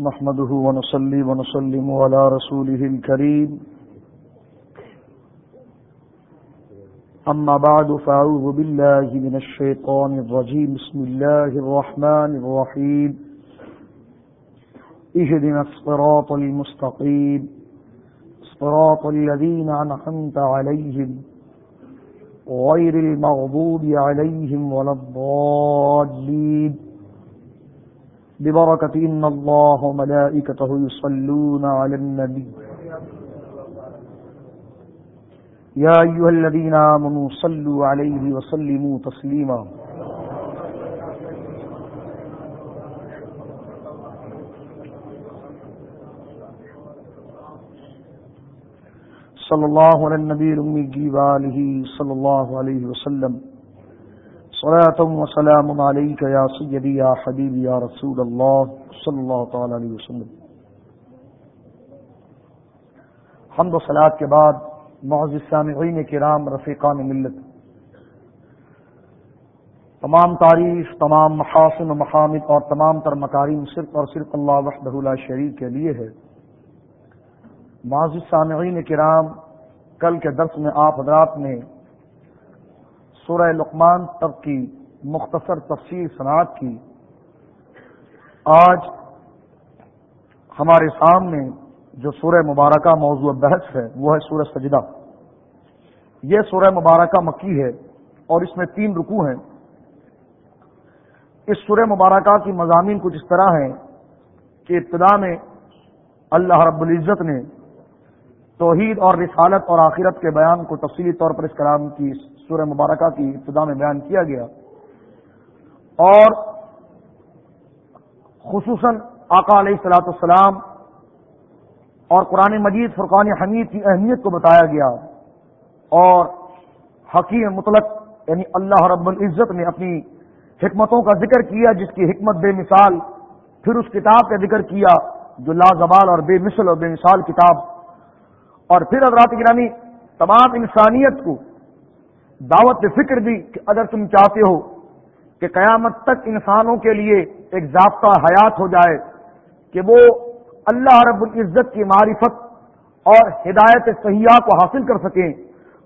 نحمده ونصلي ونسلم على رسوله الكريم. أما بعد، فأعوذ بالله من الشيطان الرجيم. بسم الله الرحمن الرحيم. اهدنا الصراط المستقيم. صراط الذين أنعمت عليهم غير المغضوب عليهم ولا الضالين. ببركة، إن الله وملائكته يصلون على النبي. يا أيها الذين آمنوا صلوا عليه وسلموا تسليما. صلى الله على النبي الأمي وآله صلى الله عليه وسلم. صلاة وسلام عليك يا سيدي، يا حبيبي، يا رسول الله، صلى الله تعالى عليه وسلم. حمد و صلاة کے بعد معزز سامعین کرام، رفیقان ملت. تمام تعریف، تمام محاسن و محامد اور تمام تر مکاریم صرف اور صرف اللہ وحدہ لا شریک کے لیے ہے. معزز سامعین کرام، کل کے درس میں آپ حضرات نے سورہ لقمان تب کی مختصر تفصیل صنعت کی۔ آج ہمارے سامنے جو سورہ مبارکہ موضوع بحث ہے، وہ ہے سورہ سجدہ۔ یہ سورہ مبارکہ مکی ہے اور اس میں تین رکو ہیں۔ اس سورہ مبارکہ کی مضامین کچھ اس طرح ہیں کہ ابتدا میں اللہ رب العزت نے توحید اور رسالت اور آخرت کے بیان کو تفصیلی طور پر اس کلام کی سورہ مبارکہ کی ابتدا میں بیان کیا گیا۔ اور خصوصاً آقا علیہ السلاۃ السلام اور قرآن مجید فرقان حمید کی اہمیت کو بتایا گیا۔ اور حکیم مطلق یعنی اللہ رب العزت نے اپنی حکمتوں کا ذکر کیا، جس کی حکمت بے مثال پھر اس کتاب کا ذکر کیا، جو لازوال اور بے مثل اور بے مثال کتاب اور پھر حضرات گرامی تمام انسانیت کو دعوت فکر دی کہ اگر تم چاہتے ہو کہ قیامت تک انسانوں کے لیے ایک ضابطہ حیات ہو جائے کہ وہ اللہ رب العزت کی معرفت اور ہدایت سیاح کو حاصل کر سکیں،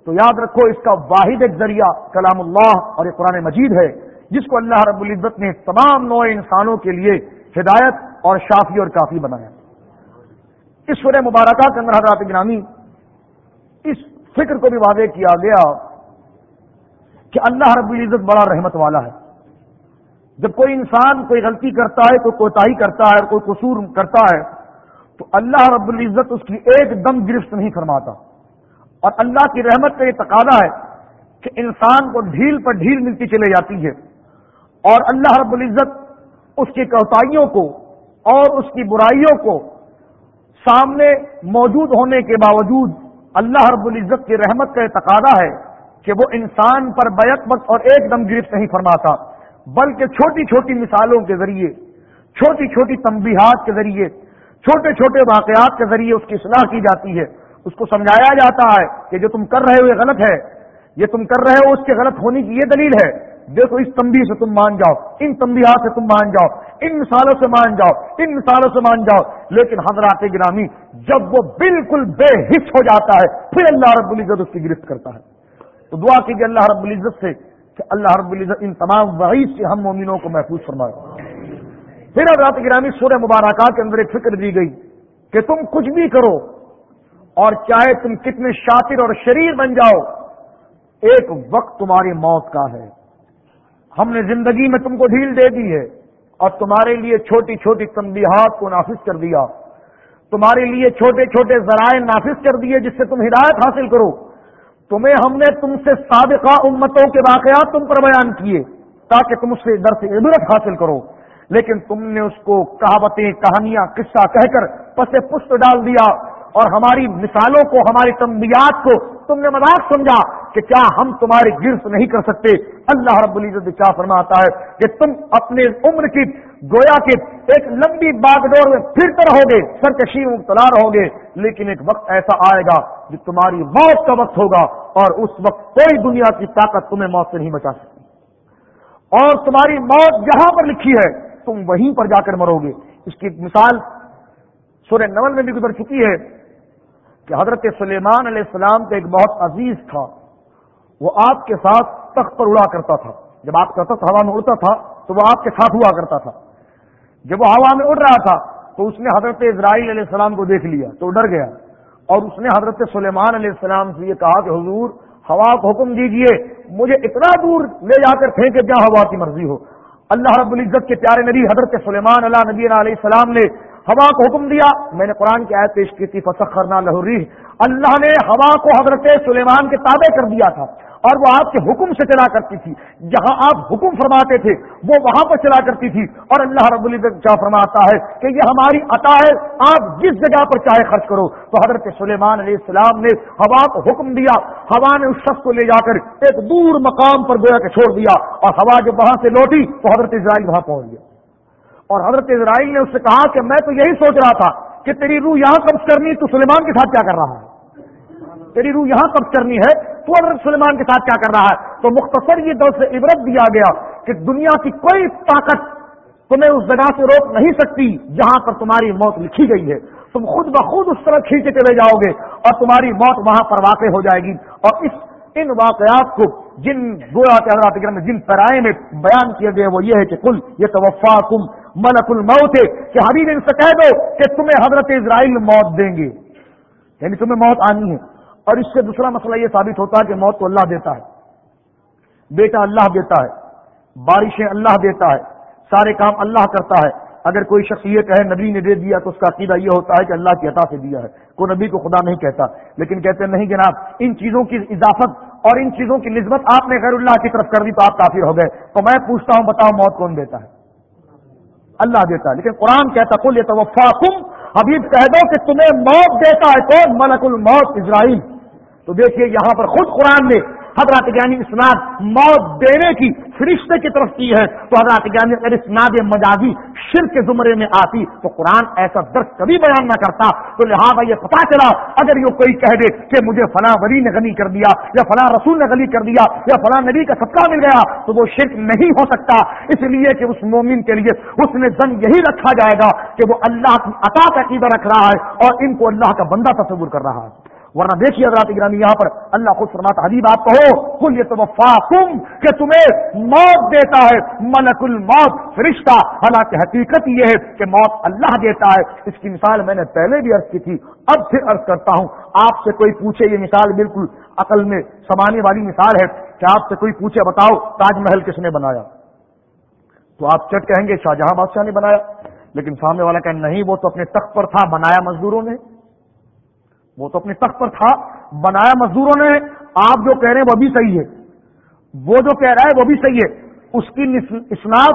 تو یاد رکھو اس کا واحد ایک ذریعہ کلام اللہ اور یہ قرآن مجید ہے، جس کو اللہ رب العزت نے تمام نو انسانوں کے لیے ہدایت اور شافی اور کافی بنایا۔ اس سورہ مبارکہ کے اندر حضرات گرامی اس فکر کو بھی واضح کیا گیا کہ اللہ رب العزت بڑا رحمت والا ہے۔ جب کوئی انسان کوئی غلطی کرتا ہے، کوئی کوتاہی کرتا ہے، کوئی قصور کرتا ہے، تو اللہ رب العزت اس کی ایک دم گرفت نہیں فرماتا۔ اور اللہ کی رحمت کا یہ تقاضا ہے کہ انسان کو ڈھیل پر ڈھیل ملتی چلے جاتی ہے۔ اور اللہ رب العزت اس کی کوتاہیوں کو اور اس کی برائیوں کو سامنے موجود ہونے کے باوجود اللہ رب العزت کی رحمت کا یہ تقاضا ہے کہ وہ انسان پر بیک وقت اور ایک دم گرفت نہیں فرماتا، بلکہ چھوٹی چھوٹی مثالوں کے ذریعے، چھوٹی چھوٹی تنبیہات کے ذریعے، چھوٹے چھوٹے واقعات کے ذریعے اس کی اصلاح کی جاتی ہے۔ اس کو سمجھایا جاتا ہے کہ جو تم کر رہے ہو یہ غلط ہے۔ یہ تم کر رہے ہو اس کے غلط ہونے کی یہ دلیل ہے۔ دیکھو، اس تمبی سے تم مان جاؤ، ان تمبیات سے تم مان جاؤ۔ ان مثالوں سے مان جاؤ، ان مثالوں سے مان جاؤ۔ لیکن حضرات گرامی، جب وہ بالکل بے حص ہو جاتا ہے، پھر اللہ رب العزت اس کی گرفت کرتا ہے۔ تو دعا کیجیے اللہ رب العزت سے کہ اللہ رب العزت ان تمام وعید سے ہم مومنوں کو محفوظ فرمائے۔ پھر حضرات گرامی، سورہ مبارکات کے اندر ایک فکر دی گئی کہ تم کچھ بھی کرو اور چاہے تم کتنے شاطر اور شریر بن جاؤ، ایک وقت تمہاری موت کا ہے۔ ہم نے زندگی میں تم کو ڈھیل دے دی ہے۔ اور تمہارے لیے چھوٹی چھوٹی تنبیہات کو نافذ کر دیا۔ تمہارے لیے چھوٹے چھوٹے ذرائع نافذ کر دیے جس سے تم ہدایت حاصل کرو۔ تمہیں ہم نے تم سے سابقہ امتوں کے واقعات تم پر بیان کیے تاکہ تم اس سے در سے عبرت حاصل کرو۔ لیکن تم نے اس کو کہاوتیں، کہانیاں، قصہ کہہ کر پسے پشت ڈال دیا اور ہماری مثالوں کو، ہماری تنبیات کو تم نے مذاق سمجھا۔ کہ کیا ہم تمہاری گرفت نہیں کر سکتے؟ اللہ رب العزت کیا فرماتا ہے کہ تم اپنے عمر کی گویا کے ایک لمبی باغ ڈور میں پھرتے رہو گے سرکشی مبتلا رہو گے لیکن ایک وقت ایسا آئے گا جو تمہاری موت کا وقت ہوگا اور اس وقت کوئی دنیا کی طاقت تمہیں موت سے نہیں بچا سکتی۔ اور تمہاری موت جہاں پر لکھی ہے، تم وہیں پر جا کر مرو گے۔ اس کی مثال سورہ نول میں بھی گزر چکی ہے کہ حضرت سلیمان علیہ السلام کا ایک بہت عزیز تھا۔ وہ آپ کے ساتھ تخت پر اڑا کرتا تھا۔ جب آپ کا تخت ہوا میں اڑتا تھا تو وہ آپ کے ساتھ ہوا کرتا تھا۔ جب وہ ہوا میں اڑ رہا تھا تو اس نے حضرت اسرائیل علیہ السلام کو دیکھ لیا تو ڈر گیا۔ اور اس نے حضرت سلیمان علیہ السلام سے یہ کہا کہ حضور، ہوا کو حکم دیجیے، مجھے اتنا دور لے جا کر پھینکے جہاں ہوا کی مرضی ہو۔ اللہ رب العزت کے پیارے نبی حضرت سلیمان اللہ نبی علیہ السلام نے ہوا کو حکم دیا۔ میں نے قرآن کی آیت پیش کی تھی، فسخرنا لہوری اللہ نے ہوا کو حضرت سلیمان کے تابع کر دیا تھا۔ اور وہ آپ کے حکم سے چلا کرتی تھی۔ جہاں آپ حکم فرماتے تھے، وہ وہاں پر چلا کرتی تھی۔ اور اللہ رب العزت کیا فرماتا ہے کہ یہ ہماری عطا ہے۔ آپ جس جگہ پر چاہے خرچ کرو۔ تو حضرت سلیمان علیہ السلام نے ہوا کو حکم دیا۔ ہوا نے اس شخص کو لے جا کر ایک دور مقام پر گویا کے چھوڑ دیا۔ اور ہوا جب وہاں سے لوٹی تو حضرت اسرائیل وہاں پہنچ گیا اور حضرت اسرائیل نے اس سے کہا کہ میں تو یہی سوچ رہا تھا کہ تیری روح یہاں قبض کرنی تو سلیمان کے ساتھ کیا کر رہا ہے؟ تیری روح یہاں قبض کرنی ہے، تو حضرت سلیمان کے ساتھ کیا کر رہا ہے؟ تو مختصر یہ دل سے عبرت دیا گیا کہ دنیا کی کوئی طاقت تمہیں اس جگہ سے روک نہیں سکتی جہاں پر تمہاری موت لکھی گئی ہے۔ تم خود بخود اس طرح کھینچے چلے جاؤ گے اور تمہاری موت وہاں پر واقع ہو جائے گی۔ اور اس ان واقعات کو جن گویا کے حضرات میں جن پرائے میں بیان کیے گئے وہ یہ ہے کہ کل یہ توفا کم ملک الموت ہے کہ حبیب ان سے کہہ دو کہ تمہیں حضرت اسرائیل موت دیں گے۔ یعنی تمہیں موت آنی ہے۔ اور اس سے دوسرا مسئلہ یہ ثابت ہوتا ہے کہ موت کو اللہ دیتا ہے۔ بیٹا اللہ دیتا ہے، بارشیں اللہ دیتا ہے، سارے کام اللہ کرتا ہے۔ اگر کوئی شخص یہ کہے، نبی نے دے دیا تو اس کا عقیدہ یہ ہوتا ہے کہ اللہ کی عطا سے دیا ہے۔ کوئی نبی کو خدا نہیں کہتا، لیکن کہتے نہیں جناب، ان چیزوں کی اضافت اور ان چیزوں کی نسبت آپ نے غیر اللہ کی طرف کر دی تو آپ کافر ہو گئے۔ تو میں پوچھتا ہوں، بتاؤ موت کون دیتا ہے؟ اللہ دیتا ہے۔ لیکن قرآن کہتا کل یہ توفا کم حبیب، کہہ دو کہ تمہیں موت دیتا ہے کون؟ ملک الموت، اسرائیل۔ تو دیکھیے یہاں پر خود قرآن نے حضرات یعنی اسناد موت دینے کی فرشتے کی طرف کی ہے۔ تو حضرات یعنی اگر اسناد مجازی شر کے زمرے میں آتی تو قرآن ایسا درد کبھی بیان نہ کرتا۔ تو لہٰذا یہ پتا چلا، اگر یہ کوئی کہہ دے کہ مجھے فلاں ولی نے غنی کر دیا یا فلاں رسول نے غنی کر دیا یا فلاں نبی کا صدقہ مل گیا تو وہ شرک نہیں ہو سکتا۔ اس لیے کہ اس مومن کے لیے اس نے زن یہی رکھا جائے گا کہ وہ اللہ کی عطا کا عقیدہ رکھ رہا ہے اور ان کو اللہ کا بندہ تصور کر رہا ہے۔ ورنہ دیکھیے حضرات گرامی یہاں پر اللہ خود فرماتا حبیب، آپ کہو کل یہ تو کہ تمہیں موت دیتا ہے، ملک الموت، فرشتہ۔ حالانکہ حقیقت یہ ہے کہ موت اللہ دیتا ہے۔ اس کی مثال میں نے پہلے بھی عرض کی تھی، اب پھر عرض کرتا ہوں۔ آپ سے کوئی پوچھے یہ مثال بالکل عقل میں سمانے والی مثال ہے، کہ آپ سے کوئی پوچھے، بتاؤ تاج محل کس نے بنایا؟ تو آپ چٹ کہیں گے، شاہجہاں بادشاہ نے بنایا۔ لیکن سامنے والا کہ نہیں، وہ تو اپنے تخت پر تھا، بنایا مزدوروں نے۔ وہ تو اپنے تخت پر تھا، بنایا مزدوروں نے، آپ جو کہہ رہے ہیں وہ بھی صحیح ہے۔ وہ جو کہہ رہا ہے وہ بھی صحیح ہے۔ اس کی اسناد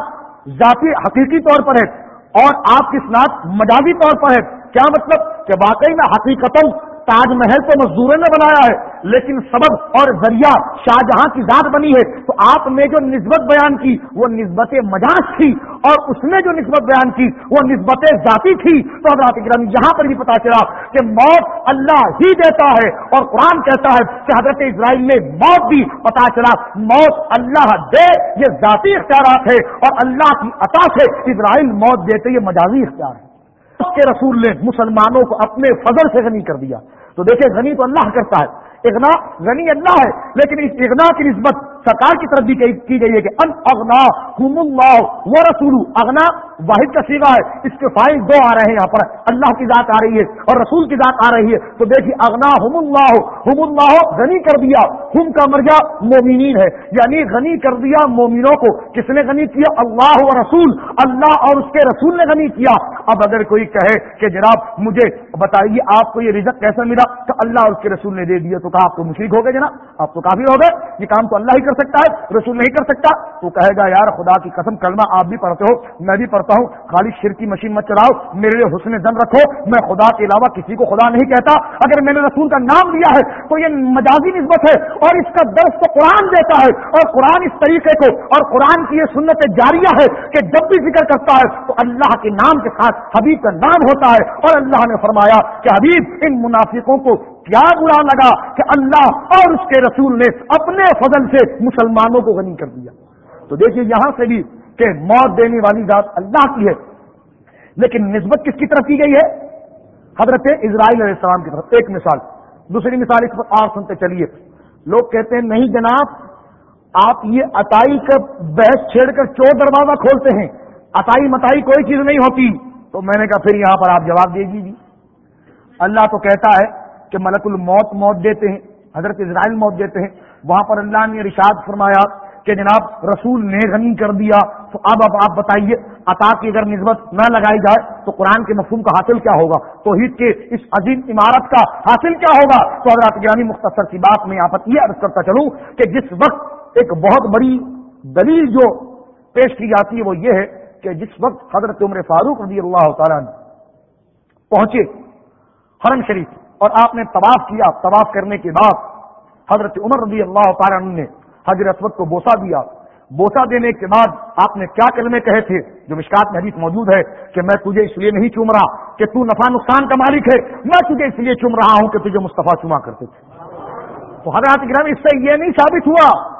ذاتی، حقیقی طور پر ہے اور آپ کی اسناد مجازی طور پر ہے۔ کیا مطلب کہ واقعی میں حقیقتوں تاج محل تو مزدوروں نے بنایا ہے، لیکن سبب اور ذریعہ شاہجہاں کی ذات بنی ہے، تو آپ نے جو نسبت بیان کی، وہ نسبت مجاز تھی، اور اس نے جو نسبت بیان کی، وہ نسبت ذاتی تھی۔ تو حضرات کرم یہاں پر بھی پتا چلا کہ موت اللہ ہی دیتا ہے، اور قرآن کہتا ہے کہ حضرت اسرائیل نے موت بھی پتا چلا۔ موت اللہ دے، یہ ذاتی اختیارات ہے اور اللہ کی عطا سے اسرائیل موت دیتے، یہ مجازی اختیار ہے کے رسول نے مسلمانوں کو اپنے فضل سے غنی کر دیا۔ تو دیکھیں، غنی تو اللہ کرتا ہے، اغنا، غنی اللہ ہے، لیکن اس اغنا کی نسبت سرکار کی طرف بھی کی گئی ہے کہ ان اغنا ہم اللہ و رسول اغنا واحد کا سیوا ہے۔ اس کے فائل دو آ رہے ہیں یہاں پر۔ اللہ کی ذات آ رہی ہے اور رسول کی ذات آ رہی ہے۔ تو دیکھیے، اغنا ہم اللہ ہم اللہ غنی کر دیا۔ ہم کا مرجا مومنین ہے۔ یعنی غنی کر دیا مومنوں کو۔ کس نے غنی کیا؟ اللہ و رسول۔ اللہ اور اس کے رسول نے غنی کیا۔ اب اگر کوئی کہے کہ جناب، مجھے بتائیے، آپ کو یہ رزق کیسا ملا؟ تو اللہ اور اس کے رسول نے دے دیا۔ تو کہا، آپ تو مشرق ہو گئے جناب۔ آپ تو کافی ہو گئے۔ یہ کام تو اللہ ہی کر سکتا ہے، رسول نہیں کر سکتا۔ تو کہے گا، یار، خدا کی قسم، کلمہ آپ بھی پڑھتے ہو، میں بھی پڑھتا ہوں، خالی شر کی مشین مت چلاؤ، میرے لیے حسن زن رکھو، میں خدا کے علاوہ کسی کو خدا نہیں کہتا۔ اگر میں نے رسول کا نام لیا ہے، تو یہ مجازی نسبت ہے، اور اس کا درس تو قرآن دیتا ہے، اور قرآن اس طریقے کو، اور قرآن کی یہ سنت جاریہ ہے کہ جب بھی ذکر کرتا ہے، تو اللہ کے نام کے ساتھ حبیب کا نام ہوتا ہے، اور اللہ نے فرمایا کہ حبیب، ان منافقوں کو کیا برا لگا کہ اللہ اور اس کے رسول نے اپنے فضل سے مسلمانوں کو غنی کر دیا۔ تو دیکھیے یہاں سے بھی کہ موت دینے والی ذات اللہ کی ہے، لیکن نسبت کس کی طرف کی گئی ہے؟ حضرت اسرائیل علیہ السلام کی طرف۔ ایک مثال، دوسری مثال اس پر اور سنتے چلیے۔ لوگ کہتے ہیں، نہیں جناب، آپ یہ اتائی کا بحث چھیڑ کر چور دروازہ کھولتے ہیں اتائی متائی کوئی چیز نہیں ہوتی۔ تو میں نے کہا، پھر یہاں پر آپ جواب دے دیجیے اللہ تو کہتا ہے کہ ملک الموت موت دیتے ہیں، حضرت اسرائیل موت دیتے ہیں۔ وہاں پر اللہ نے رشاد فرمایا کہ جناب رسول نے غنی کر دیا۔ تو اب اب آپ بتائیے، عطا کی اگر نسبت نہ لگائی جائے تو قرآن کے مفہوم کا حاصل کیا ہوگا؟ توحید کے اس عظیم عمارت کا حاصل کیا ہوگا؟ تو حضرت گرانی مختصر کی بات میں یہاں پر یہ عرض کرتا چلوں کہ جس وقت ایک بہت بڑی دلیل جو پیش کی جاتی ہے وہ یہ ہے کہ جس وقت حضرت عمر فاروق رضی اللہ تعالیٰ پہنچے حرم شریف اور آپ نے طواف کیا، طواف کرنے کے بعد حضرت عمر رضی اللہ تعالیٰ نے حضرت اسود کو بوسا دیا۔ بوسا دینے کے بعد آپ نے کیا کلمے کہے تھے؟ جو مشکات میں حدیث موجود ہے کہ میں تجھے اس لیے نہیں چوم رہا کہ تو نفع نقصان کا مالک ہے، میں تجھے اس لیے چوم رہا ہوں کہ تجھے مصطفیٰ چما کرتے تھے۔ تو حضرات گرام اس سے یہ نہیں ثابت ہوا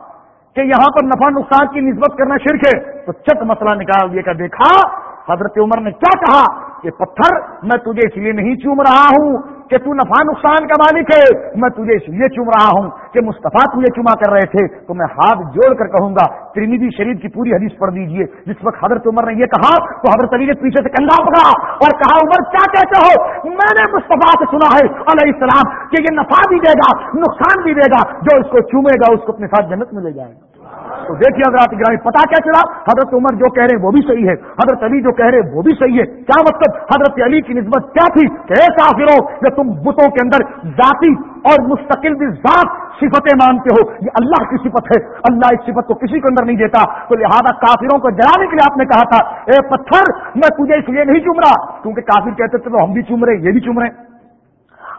کہ یہاں پر نفع نقصان کی نسبت کرنا شرک ہے۔ تو چک مسئلہ نکال دیا کر دیکھا، حضرت عمر نے کیا کہا کہ پتھر میں تجھے اس لیے نہیں چوم رہا ہوں کہ تو نفع نقصان کا مالک ہے، میں تجھے اس لیے چوم رہا ہوں کہ مصطفیٰ تجھے چما کر رہے تھے، تو میں ہاتھ جوڑ کر کہوں گا ترمیدی شریف کی پوری حدیث پڑھ دیجیے جس وقت حضرت عمر نے یہ کہا، تو حضرت علی نے پیچھے سے کندھا پکڑا اور کہا، عمر، کیا کہتے ہو؟ میں نے مصطفیٰ سے سنا ہے علیہ السلام کہ یہ نفع بھی دے گا، نقصان بھی دے گا، جو اس کو چومے گا، اس کو اپنے ساتھ جنت میں لے جائے گا۔ تو دیکھیے حضرات گرامی پتا کیا چلا؟ حضرت عمر جو کہہ رہے ہیں وہ بھی صحیح ہے، حضرت علی جو کہہ رہے ہیں وہ بھی صحیح ہے۔ کیا مطلب؟ حضرت علی کی نسبت کیا تھی؟ کہ ایسا پھر کہ تم بتوں کے اندر ذاتی اور مستقل بھی ذات صفتیں مانتے ہو، یہ اللہ کی صفت ہے۔ اللہ اس صفت کو کسی کے اندر نہیں دیتا۔ تو لہٰذا کافروں کو جلانے کے لیے آپ نے کہا تھا، اے پتھر، میں تجھے اس لیے نہیں چوم رہا۔ کیونکہ کافر کہتے تھے، تو ہم بھی چوم رہے، یہ بھی چوم رہے۔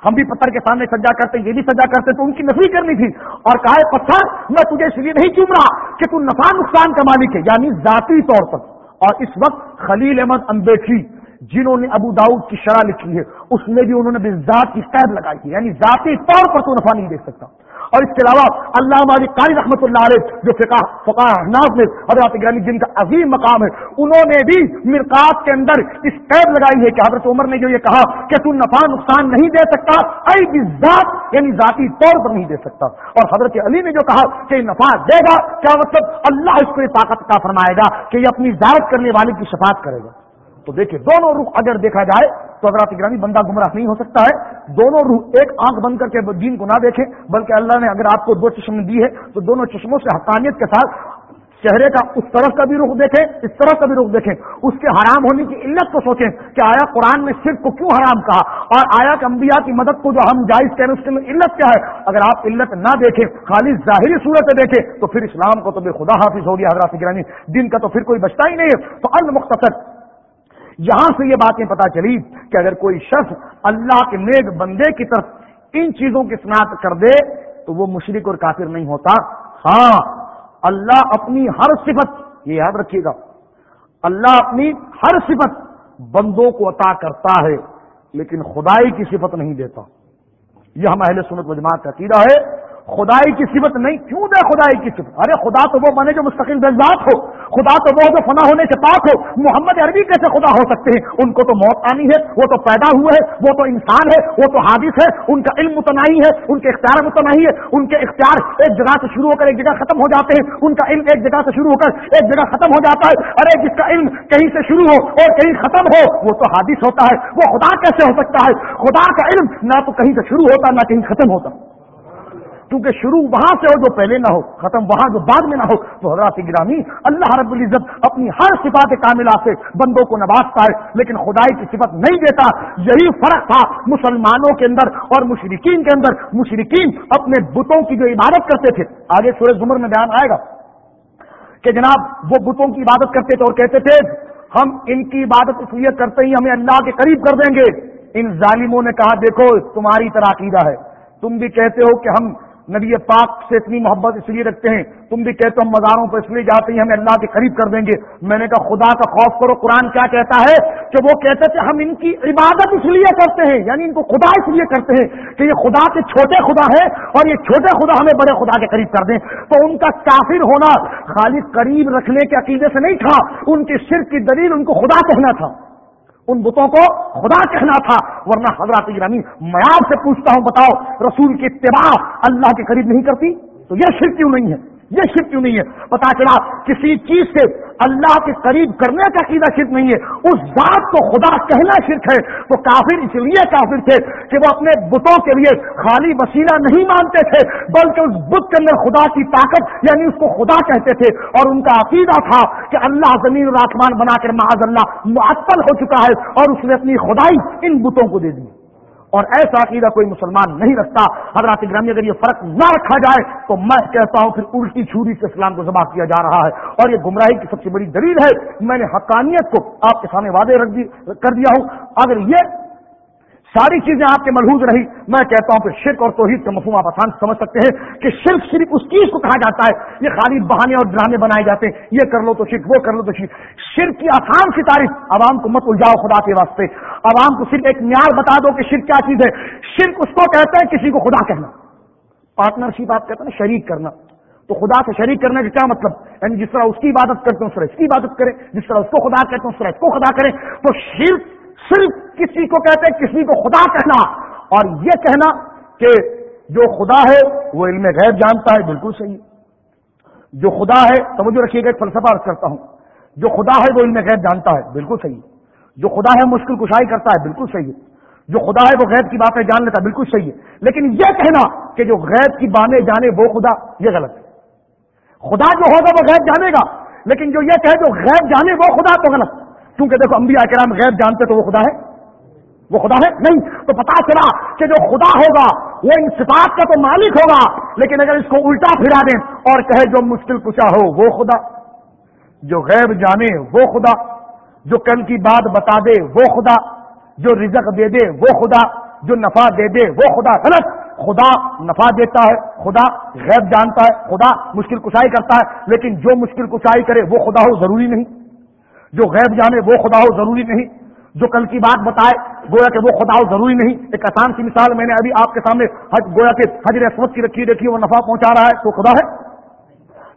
ہم بھی پتھر کے سامنے سجا کرتے، یہ بھی سجا کرتے، تو ان کی نفی کرنی تھی۔ اور کہا پتھر، میں تجھے اس لیے نہیں چوم رہا کہ تو نفع نقصان کا مالک ہے یعنی ذاتی طور پر۔ اور اس وقت خلیل احمد امبیٹھی جنہوں نے ابو داؤد کی شرح لکھی ہے، اس میں بھی انہوں نے ذات کی قید لگائی تھی یعنی ذاتی طور پر تو نفع نہیں دیکھ سکتا۔ اور اس کے علاوہ اللہ ہماری قاری رحمۃ اللہ علیہ جو فقہ فقہ میں حضرت گرانی جن کا عظیم مقام ہے، انہوں نے بھی مرکات کے اندر اس قید لگائی ہے کہ حضرت عمر نے جو یہ کہا کہ تو نفع نقصان نہیں دے سکتا اے ذات یعنی ذاتی طور پر نہیں دے سکتا۔ اور حضرت علی نے جو کہا کہ نفع دے گا، کیا مطلب؟ اللہ اس کو یہ طاقت کا فرمائے گا کہ یہ اپنی زیارت کرنے والے کی شفاعت کرے گا۔ تو دیکھیے دونوں روح اگر دیکھا جائے تو اگر آپ گرامی بندہ گمراہ نہیں ہو سکتا ہے۔ دونوں روح ایک آنکھ بند کر کے دین کو نہ دیکھیں، بلکہ اللہ نے اگر آپ کو دو چشم دی ہے تو دونوں چشموں سے حقانیت کے ساتھ چہرے کا اس طرف کا بھی رخ دیکھیں، اس طرف کا بھی رخ دیکھیں۔ اس کے حرام ہونے کی علت کو سوچیں کہ آیا قرآن نے صرف کو کیوں حرام کہا؟ اور آیا کہ انبیاء کی مدد کو جو ہم جائز کہہ رہے اس کے علت کیا ہے؟ اگر آپ علت نہ دیکھیں، خالی ظاہری صورت دیکھیں، تو پھر اسلام کو تو بے خدا حافظ ہو گیا حضرات گرانی دن کا تو پھر کوئی بچتا ہی نہیں ہے۔ تو ان مختصر یہاں سے یہ باتیں پتا چلی کہ اگر کوئی شخص اللہ کے نیک بندے کی طرف ان چیزوں کی صنعت کر دے تو وہ مشرق اور کافر نہیں ہوتا۔ ہاں اللہ اپنی ہر صفت، یہ یاد رکھیے گا، اللہ اپنی ہر صفت بندوں کو عطا کرتا ہے، لیکن خدائی کی صفت نہیں دیتا۔ یہ ہم اہل سنت و جماعت کا عقیدہ ہے۔ خدائی کی صفت نہیں، کیوں دے خدائی کی صفت؟ ارے خدا تو وہ بنے جو مستقل بزاد ہو، خدا تو وہ جو فنا ہونے سے پاک ہو، محمد عربی کیسے خدا ہو سکتے ہیں؟ ان کو تو موت آنی ہے، وہ تو پیدا ہوئے ہے وہ تو انسان ہے، وہ تو حادث ہے، ان کا علم متنائی ہے، ان کے اختیار متنائی ہے، ان کے اختیار ایک جگہ سے شروع ہو کر ایک جگہ ختم ہو جاتے ہیں، ان کا علم ایک جگہ سے شروع ہو کر ایک جگہ ختم ہو جاتا ہے، ارے جس کا علم کہیں سے شروع ہو اور کہیں ختم ہو، وہ تو حادث ہوتا ہے، وہ خدا کیسے ہو سکتا ہے؟ خدا کا علم نہ تو کہیں سے شروع ہوتا، نہ کہیں ختم ہوتا۔ کیونکہ شروع وہاں سے ہو جو پہلے نہ ہو، ختم وہاں جو بعد میں نہ ہو، تو حضرات گرامی، اللہ رب العزت اپنی ہر صفات کاملہ سے بندوں کو نوازتا ہے، لیکن خدائی کی صفت نہیں دیتا۔ یہی فرق تھا مسلمانوں کے اندر اور مشرقین کے اندر۔ مشرقین اپنے بتوں کی جو عبادت کرتے تھے۔ آگے سورج زمر میں بیان آئے گا کہ جناب، وہ بتوں کی عبادت کرتے تھے اور کہتے تھے، ہم ان کی عبادت اس لیے کرتے ہی ہمیں اللہ کے قریب کر دیں گے۔ ان ظالموں نے کہا، دیکھو، تمہاری طرح عقیدہ ہے۔ تم بھی کہتے ہو کہ ہم نبی پاک سے اتنی محبت اس لیے رکھتے ہیں، تم بھی کہتے ہم مزاروں پر اس لیے جاتے ہیں، ہمیں اللہ کے قریب کر دیں گے۔ میں نے کہا، خدا کا خوف کرو، قرآن کیا کہتا ہے؟ کہ وہ کہتے تھے، ہم ان کی عبادت اس لیے کرتے ہیں یعنی ان کو خدا اس لیے کرتے ہیں کہ یہ خدا کے چھوٹے خدا ہے اور یہ چھوٹے خدا ہمیں بڑے خدا کے قریب کر دیں۔ تو ان کا کافر ہونا خالی قریب رکھنے کے عقیدے سے نہیں تھا۔ ان کی صرف کی دلیل ان کو خدا کہنا تھا۔ ان بتوں کو خدا کہنا تھا، ورنہ حضرات گرامی میں آپ سے پوچھتا ہوں، بتاؤ، رسول کی اتباع اللہ کے قریب نہیں کرتی؟ تو یہ شرک کیوں نہیں ہے؟ یہ شرک کیوں نہیں ہے؟ پتا چلا کسی چیز سے اللہ کے قریب کرنے کا عقیدہ شرک نہیں ہے۔ اس ذات کو خدا کہنا شرک ہے۔ تو کافر اس لیے کافر تھے کہ وہ اپنے بتوں کے لیے خالی وسیلہ نہیں مانتے تھے، بلکہ اس بت کے اندر خدا کی طاقت یعنی اس کو خدا کہتے تھے۔ اور ان کا عقیدہ تھا کہ اللہ زمین اور آسمان بنا کر معاذ اللہ معطل ہو چکا ہے اور اس نے اپنی خدائی ان بتوں کو دے دی۔ اور ایسا عقیدہ کوئی مسلمان نہیں رکھتا۔ حضرات گرامی اگر یہ فرق نہ رکھا جائے تو میں کہتا ہوں پھر الٹی چھری سے اسلام کو ذبح کیا جا رہا ہے۔ اور یہ گمراہی کی سب سے بڑی دلیل ہے۔ میں نے حقانیت کو آپ کے سامنے وعدے رکھ دی کر دیا ہوں۔ اگر یہ ساری چیزیں آپ کے ملحوظ رہی۔ میں کہتا ہوں کہ شرک اور توحید کا مفہوم آپ آسان سمجھ سکتے ہیں کہ شرک صرف اس چیز کو کہا جاتا ہے، یہ خالی بہانے اور ڈرامے بنائے جاتے ہیں، یہ کر لو تو شرک، وہ کر لو تو شرک۔ شرک کی آسان سی تعریف، عوام کو مت الجاؤ خدا کے واسطے۔ عوام کو صرف ایک معیار بتا دو کہ شرک کیا چیز ہے۔ شرک اس کو کہتے ہیں، کسی کو خدا کہنا۔ پارٹنرشپ آپ کہتے ہیں، شریک کرنا۔ تو خدا سے شریک کرنے کا کیا مطلب؟ یعنی جس طرح اس کی عبادت کرتے ہیں، اس طرح اس کی عبادت کریں۔ جس طرح اس کو خدا کہتے ہیں، اس طرح اس کو خدا کریں۔ تو شرک صرف کسی کو کہتے ہیں، کسی کو خدا کہنا۔ اور یہ کہنا کہ جو خدا ہے، وہ علم غیب جانتا ہے، بالکل صحیح۔ جو خدا ہے، توجہ رکھیے گا ایک فلسفہ عرض کرتا ہوں۔ جو خدا ہے، وہ علم غیب جانتا ہے، بالکل صحیح۔ جو خدا ہے، مشکل کشائی کرتا ہے، بالکل صحیح۔ ہے جو خدا ہے، وہ غیب کی باتیں جان لیتا ہے، بالکل صحیح۔ ہے لیکن یہ کہنا کہ جو غیب کی بانے جانے، وہ خدا، یہ غلط ہے۔ خدا جو ہوگا، وہ غیب جانے گا۔ لیکن جو یہ کہے جو غیب جانے، وہ خدا تو غلط کیونکہ دیکھو انبیاء کرام غیب جانتے تو وہ خدا ہے، وہ خدا ہے؟ نہیں، تو پتا چلا کہ جو خدا ہوگا، وہ ان صفات کا تو مالک ہوگا، لیکن اگر اس کو الٹا پھرا دیں اور کہے جو مشکل کچا ہو، وہ خدا۔ جو غیب جانے، وہ خدا۔ جو کل کی بات بتا دے، وہ خدا۔ جو رزق دے دے، وہ خدا۔ جو نفع دے دے، وہ خدا۔ غلط۔ خدا نفع دیتا ہے، خدا غیب جانتا ہے، خدا مشکل کشائی کرتا ہے، لیکن جو مشکل کشائی کرے، وہ خدا ہو، ضروری نہیں۔ جو غیب جانے وہ خدا ہو ضروری نہیں، جو کل کی بات بتائے گویا کہ وہ خدا ہو ضروری نہیں۔ ایک آسان سی مثال میں نے ابھی آپ کے سامنے حج، گویا کہ حجر اسمت کی رکھی، دیکھی، وہ نفع پہنچا رہا ہے، تو خدا ہے۔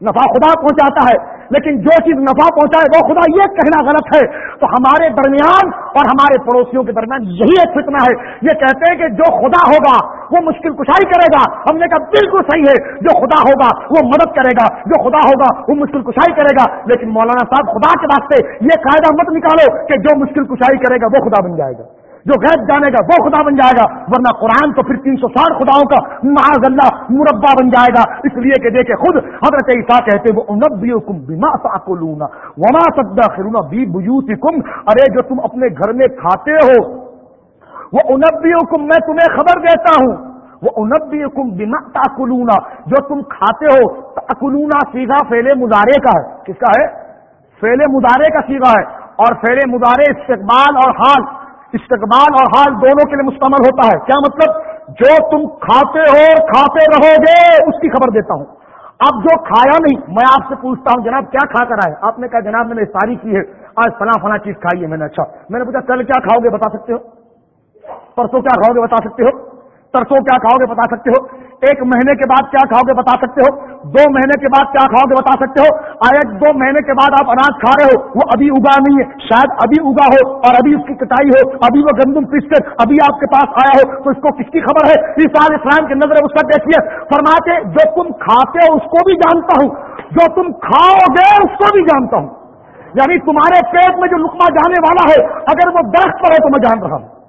نفع خدا پہنچاتا ہے، لیکن جو چیز نفع پہنچائے وہ خدا یہ کہنا غلط ہے۔ تو ہمارے درمیان اور ہمارے پڑوسیوں کے درمیان یہی ایک فتنہ ہے۔ یہ کہتے ہیں کہ جو خدا ہوگا، وہ مشکل کشائی کرے گا۔ ہم نے کہا بالکل صحیح ہے، جو خدا ہوگا، وہ مدد کرے گا۔ جو خدا ہوگا، وہ مشکل کشائی کرے گا۔ لیکن مولانا صاحب خدا کے واسطے یہ قاعدہ مت نکالو کہ جو مشکل کشائی کرے گا، وہ خدا بن جائے گا۔ جو غیب جانے گا وہ خدا بن جائے گا، ورنہ قرآن تو پھر تین سو ساٹھ خداؤں کا معاذ اللہ مربع بن جائے گا۔ اس لیے کہ دیکھے خود حضرت عیسیٰ کہتے وہ انبی کم بیما سا لونا وما سدا خرونا بی بجوتی کم ارے، جو تم اپنے گھر میں کھاتے ہو وہ انبی کم میں تمہیں خبر دیتا ہوں وہ انبی کم بیما تاکلونا جو تم کھاتے ہو تاکلونا سیگا فیلے مدارے کا ہے۔ کس کا ہے؟ فیلے مدارے کا سیگا ہے۔ اور فیلے مدارے استقبال اور حال استقبال اور حال دونوں کے لیے مستعمل ہوتا ہے۔ کیا مطلب؟ جو تم کھاتے ہو کھاتے رہو گے، اس کی خبر دیتا ہوں۔ اب جو کھایا نہیں، میں آپ سے پوچھتا ہوں، جناب کیا کھا کر آئے؟ آپ نے کہا، جناب میں نے ساری کی ہے، آج فلاں فلاں چیز کھائی ہے میں نے اچھا۔ میں نے پوچھا، کل کیا کھاؤ گے بتا سکتے ہو؟ پرسوں کیا کھاؤ گے بتا سکتے ہو؟ ترسوں کیا کھاؤ گے بتا سکتے ہو؟ ایک مہینے کے بعد کیا کھاؤ گے بتا سکتے ہو؟ دو مہینے کے بعد کیا کھاؤ گے بتا سکتے ہو؟ آئے دو مہینے کے بعد آپ اناج کھا رہے ہو؟ وہ ابھی اگا نہیں ہے۔ شاید ابھی اگا ہو اور ابھی اس کی کٹائی ہو۔ ابھی وہ گندم پیس کر ابھی آپ کے پاس آیا ہو۔ تو اس کو کس کی خبر ہے؟ سال اسلام کی نظر اس کا دیکھیے فرما کے جو تم کھاتے ہو اس کو بھی جانتا ہوں۔ جو تم کھاؤ گے اس کو بھی جانتا ہوں۔ یعنی تمہارے پیٹ میں جو لکما جانے والا ہے اگر وہ درخت پر ہے تو میں جان رہا ہوں۔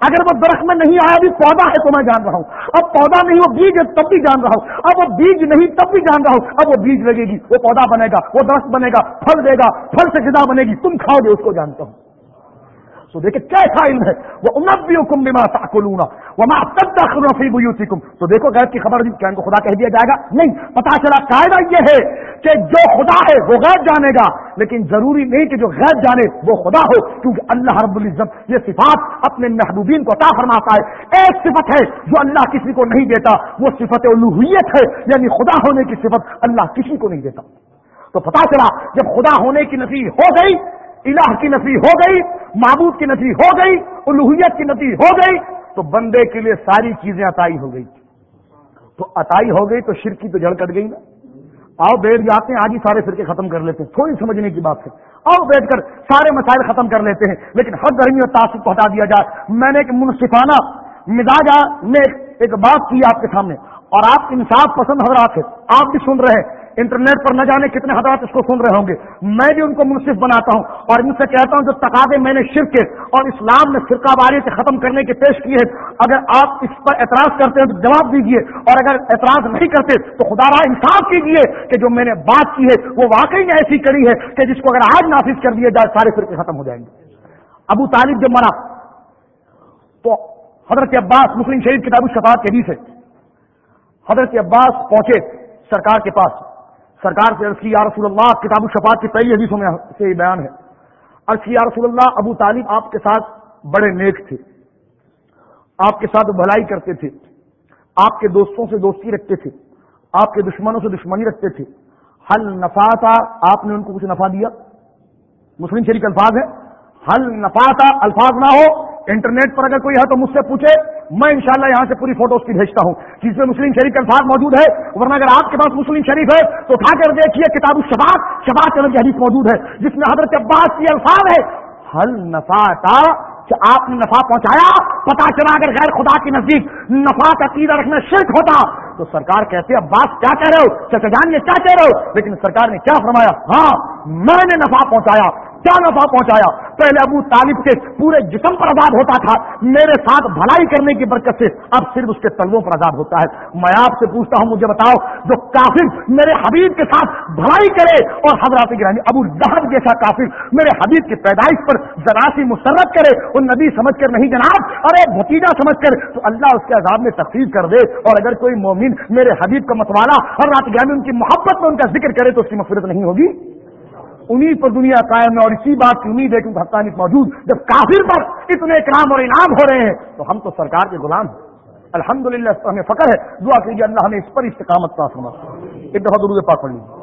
اگر وہ درخت میں نہیں آیا ابھی پودا ہے تو میں جان رہا ہوں۔ اب پودا نہیں، وہ بیج ہے تب بھی جان رہا ہوں۔ اب وہ بیج نہیں تب بھی جان رہا ہوں۔ اب وہ بیج لگے گی، وہ پودا بنے گا، وہ درخت بنے گا، پھل دے گا، پھل سے غذا بنے گی۔ تم کھاؤ گے، اس کو جانتا ہوں۔ تو دیکھیں کیسا علم ہے؟ وہ انب بھی حکم بھی ماتا کو لوں وہ ماں تب تو دیکھو غیر کی خبر کیا ان کو خدا کہہ دیا جائے گا؟ نہیں پتا چلا قاعدہ یہ ہے کہ جو خدا ہے وہ غیر جانے گا، لیکن ضروری نہیں کہ جو غیر جانے وہ خدا ہو، کیونکہ اللہ رب العزت یہ صفات اپنے محبوبین کو عطا فرماتا ہے۔ ایک صفت ہے جو اللہ کسی کو نہیں دیتا، وہ صفت الوحیت ہے یعنی خدا ہونے کی صفت اللہ کسی کو نہیں دیتا۔ تو پتا چلا، جب خدا ہونے کی نفی ہو گئی الہ کی نفی ہو گئی، معبود کی نفی ہو گئی الوحیت کی نفی ہو گئی، تو بندے کے لیے ساری چیزیں عطائی ہو گئی۔ تو عطائی ہو گئی تو شرک کی تو جڑ کٹ گئی نا۔ آؤ بیٹھ جاتے ہیں آج ہی سارے فرقے ختم کر لیتے ہیں۔ تھوڑی سمجھنے کی بات ہے۔ آؤ بیٹھ کر سارے مسائل ختم کر لیتے ہیں۔ لیکن ہر گرمی اور تعصب کو ہٹا دیا جائے۔ میں نے ایک منصفانہ مزاج، میں ایک بات کی آپ کے سامنے۔ اور آپ انصاف پسند حضرات ہے آپ بھی سن رہے ہیں۔ انٹرنیٹ پر نہ جانے کتنے حضرات اس کو سن رہے ہوں گے۔ میں بھی ان کو منصف بناتا ہوں اور ان سے کہتا ہوں جو تقاضے میں نے شرک کے اور اسلام میں فرقہ باری سے ختم کرنے کے پیش کیے ہیں۔ اگر آپ اس پر اعتراض کرتے ہیں تو جواب دیجیے اور اگر اعتراض نہیں کرتے تو خدا را انصاف کیجیے کہ جو میں نے بات کی ہے وہ واقعی میں ایسی کری ہے کہ جس کو اگر آج نافذ کر دیا جائے سارے فرقے ختم ہو جائیں گے۔ ابو طالب جب مرا تو حضرت عباس مسلم شریف کتاب الشفاعت کے بیچ ہے۔ حضرت عباس پہنچے سرکار کے پاس۔ سرکار سے عرض کی، یا رسول اللہ، کتاب الشفاعت کی پہلی حدیثوں میں سے یہ بیان ہے۔ عرض کی، یا رسول اللہ، ابو طالب آپ کے ساتھ بڑے نیک تھے۔ آپ کے ساتھ بھلائی کرتے تھے۔ آپ کے دوستوں سے دوستی رکھتے تھے۔ آپ کے دشمنوں سے دشمنی رکھتے تھے۔ حل نفا تھا آپ نے ان کو کچھ نفع دیا۔ مسلم شریف الفاظ ہے حل نفا تھا الفاظ نہ ہو۔ انٹرنیٹ پر اگر کوئی ہے تو مجھ سے پوچھے۔ میں انشاءاللہ یہاں سے پوری فوٹو اس کی بھیجتا ہوں۔ جس میں مسلم شریف کا الفاظ موجود ہے، ورنہ اگر آپ کے پاس مسلم شریف ہے، تو اٹھا کر دیکھیے کتاب شباب شباب کی حدیث موجود ہے، جس میں حضرت عباس کی الفاظ ہے حل نفا کا کہ آپ نے نفع پہنچایا پتا چلا اگر غیر خدا کے نزدیک نفع کا تیرا رکھنا شرک ہوتا، تو سرکار کہتے، عباس کیا کہہ رہے ہو؟ چچا جان یہ کیا کہہ رہے ہو؟ لیکن سرکار نے کیا فرمایا؟ ہاں میں نے نفع پہنچایا۔ کیا نفع پہنچایا؟ پہلے ابو طالب کے پورے جسم پر عذاب ہوتا تھا، میرے ساتھ بھلائی کرنے کی برکت سے اب صرف اس کے تلووں پر عذاب ہوتا ہے۔ میں آپ سے پوچھتا ہوں، مجھے بتاؤ، جو کافر میرے حبیب کے ساتھ بھلائی کرے اور حضرات گرانی ابو لہب جیسا کافر میرے حبیب کی پیدائش پر ذرا سی مسرت کرے وہ نبی سمجھ کر نہیں جناب، ارے بھتیجا سمجھ کر، تو اللہ اس کے عذاب میں تفصیل کر دے۔ اور اگر کوئی مومن میرے حبیب کا متوالا ہر رات گرانی ان کی محبت میں ان کا ذکر کرے تو اس کی مفرت نہیں ہوگی۔ انہیں پر دنیا قائم ہے اور اسی بات کی امید ہے کہ حقانیت موجود جب کافر پر اتنے اکرام اور انعام ہو رہے ہیں، تو ہم تو سرکار کے غلام ہیں۔ الحمد للہ ہمیں فخر ہے۔ دعا کیجیے اللہ ہمیں اس پر استقامت کا سما ایک دفعہ درود پاک پڑھ لیجیے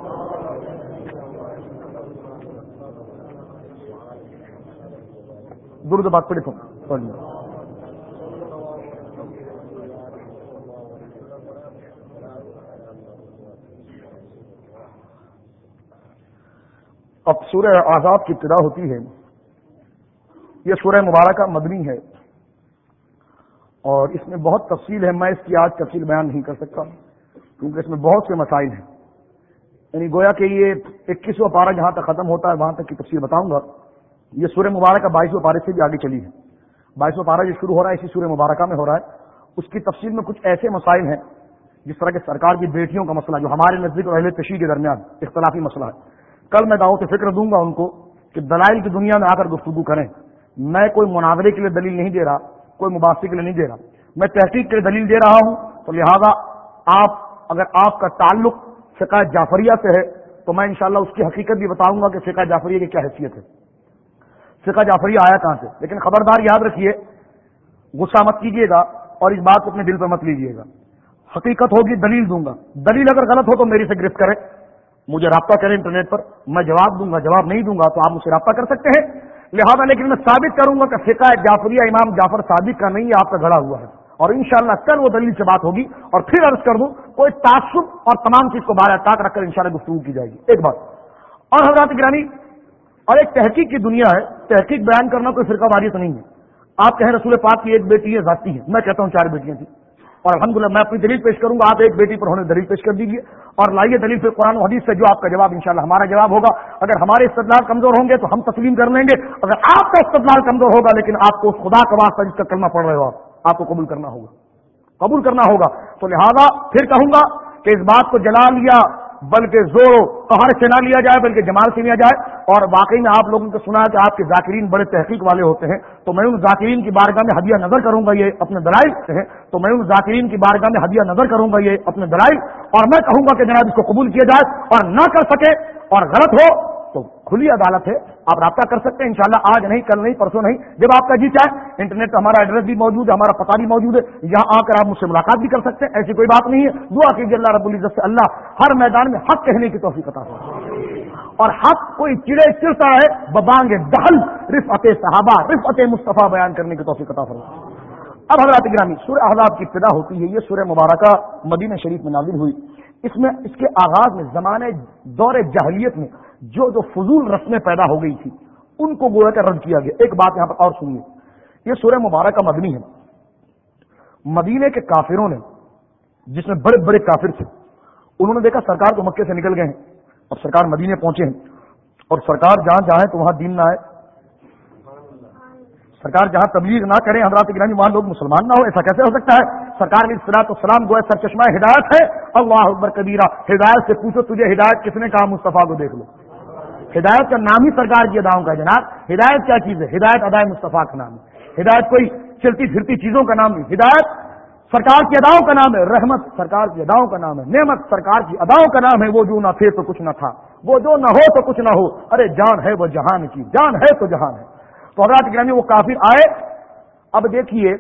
درود پاک پڑھ لیجیے اب سورہ آزاد کی ابتدا ہوتی ہے۔ یہ سورہ مبارکہ مدنی ہے۔ اور اس میں بہت تفصیل ہے، میں اس کی آج تفصیل بیان نہیں کر سکتا، کیونکہ اس میں بہت سے مسائل ہیں۔ یعنی گویا کہ یہ اکیسواں پارہ جہاں تک ختم ہوتا ہے، وہاں تک کی تفصیل بتاؤں گا۔ یہ سورہ مبارکہ بائیسویں پارے سے بھی آگے چلی ہے۔ بائیسواں پارہ جو شروع ہو رہا ہے، اسی سورہ مبارکہ میں ہو رہا ہے۔ اس کی تفصیل میں کچھ ایسے مسائل ہیں، جس طرح کے سرکار کی بیٹیوں کا مسئلہ، جو ہمارے نزدیک اور اہل تشریح کے درمیان اختلافی مسئلہ ہے۔ کل میں دعوت فکر دوں گا ان کو کہ دلائل کی دنیا میں آ کر گفتگو کریں۔ میں کوئی مناظرے کے لیے دلیل نہیں دے رہا، کوئی مباحثے کے لیے نہیں دے رہا۔ میں تحقیق کے لیے دلیل دے رہا ہوں، تو لہذا آپ، اگر آپ کا تعلق فقہ جعفریہ سے ہے، تو میں انشاءاللہ اس کی حقیقت بھی بتاؤں گا کہ فقہ جعفریہ کی کیا حیثیت ہے۔ فقہ جعفریہ آیا کہاں سے؟ لیکن خبردار یاد رکھیے، غصہ مت کیجیے گا اور اس بات کو اپنے دل پر مت لیجیے گا۔ حقیقت ہوگی، دلیل دوں گا۔ دلیل اگر غلط ہو تو میری سے گرفت کرے مجھے رابطہ کریں انٹرنیٹ پر، میں جواب دوں گا، جواب نہیں دوں گا تو آپ مجھ سے رابطہ کر سکتے ہیں۔ لہٰذا لیکن میں ثابت کروں گا کہ فقہ جعفریہ امام جعفر صادق کا نہیں ہے آپ کا گھڑا ہوا ہے۔ اور انشاءاللہ کل وہ دلیل سے بات ہوگی اور پھر عرض کر دوں، کوئی تعصب اور تمام چیز کو بارہ تاک رکھ کر انشاءاللہ گفتگو کی جائے گی۔ ایک بات۔ اور حضرات گرانی اور ایک تحقیق کی دنیا ہے، تحقیق بیان کرنا کوئی فرقہ واریت نہیں ہے۔ آپ کہیں رسول پاک کی ایک بیٹی ہے، ذاتی ہے۔ میں کہتا ہوں چار بیٹیاں تھیں۔ اور الحمدللہ میں اپنی دلیل پیش کروں گا، آپ ایک بیٹی پر ہونے دلیل پیش کر دیجیے اور لائیے دلیل پھر قرآن و حدیث سے، جو آپ کا جواب انشاءاللہ ہمارا جواب ہوگا۔ اگر ہمارے استدلال کمزور ہوں گے تو ہم تسلیم کر لیں گے۔ اگر آپ کا استدلال کمزور ہوگا لیکن آپ کو خدا کا واسطہ جس کا کرنا پڑ رہے ہو آپ آپ کو قبول کرنا ہوگا۔ قبول کرنا ہوگا۔ تو لہذا پھر کہوں گا کہ اس بات کو جلا لیا بلکہ زور قہر سے نہ لیا جائے، بلکہ جمال سے لیا جائے۔ اور واقعی میں آپ لوگوں کو سنا کہ آپ کے ذاکرین بڑے تحقیق والے ہوتے ہیں۔ تو میں ان ذاکرین کی بارگاہ میں ہدیہ نظر کروں گا، یہ اپنے دلائل ہیں۔ تو میں ان ذاکرین کی بارگاہ میں ہدیہ نظر کروں گا، یہ اپنے دلائل۔ اور میں کہوں گا کہ جناب اس کو قبول کیا جائے اور نہ کر سکے اور غلط ہو تو کھلی عدالت ہے۔ آپ رابطہ کر سکتے ہیں، انشاءاللہ آج نہیں، کل نہیں، پرسوں نہیں۔ جب آپ کا جی چاہے، انٹرنیٹ پہ ہمارا ایڈریس بھی موجود ہے، ہمارا پتا بھی موجود ہے، یہاں آ کر آپ مجھ سے ملاقات بھی کر سکتے ہیں، ایسی کوئی بات نہیں ہے۔ دعا کیجیے اللہ رب العزت سے، اللہ ہر میدان میں حق کہنے کی توفیق عطا اور حق کوئی چڑے چڑتا ہے، ببانگ دہل، رفعت صحابہ، رفعت مصطفیٰ بیان کرنے کی توفیق عطا فرما اب حضرات گرامی، سورہ احزاب کی ابتدا ہوتی ہے، یہ سورہ مبارکہ مدینہ شریف میں نازل ہوئی۔ اس میں، اس کے آغاز میں زمانے دور جہلیت میں جو جو فضول رسمیں پیدا ہو گئی تھی، ان کو گویا کر رد کیا گیا۔ ایک بات یہاں پر اور سنیے۔ یہ سورہ مبارک کا مدنی ہے۔ مدینے کے کافروں نے، جس میں بڑے بڑے کافر تھے، انہوں نے دیکھا سرکار کو مکے سے نکل گئے ہیں اور سرکار مدینے پہنچے ہیں۔ اور سرکار جہاں جائیں تو وہاں دین نہ آئے۔ سرکار جہاں تبلیغ نہ کریں حضرات گرانی جی، وہاں لوگ مسلمان نہ ہو ایسا کیسے ہو سکتا ہے؟ سرکار علیہ السلاط السلام گوئے سر چشمہ ہدایت ہے۔ اللہ اکبر کبیرہ، ہدایت سے پوچھو تجھے ہدایت کس نے کہا؟ مصطفیٰ کو دیکھ لو۔ ہدایت کا نام ہی سرکار کی اداؤں کا جناب۔ ہدایت کیا چیز ہے؟ ہدایت ادائے مصطفیٰ کا نام ہے۔ ہدایت کوئی چلتی پھرتی چیزوں کا نام نہیں۔ ہدایت سرکار کی اداؤں کا نام ہے۔ رحمت سرکار کی اداؤں کا نام ہے۔ نعمت سرکار کی اداؤں کا نام ہے۔ وہ جو نہ تھے تو کچھ نہ تھا۔ وہ جو نہ ہو تو کچھ نہ ہو۔ ارے، جان ہے وہ جہان کی۔ جان ہے تو جہان ہے۔ تو حضرات گرامی، وہ کافر آئے۔ اب دیکھیے،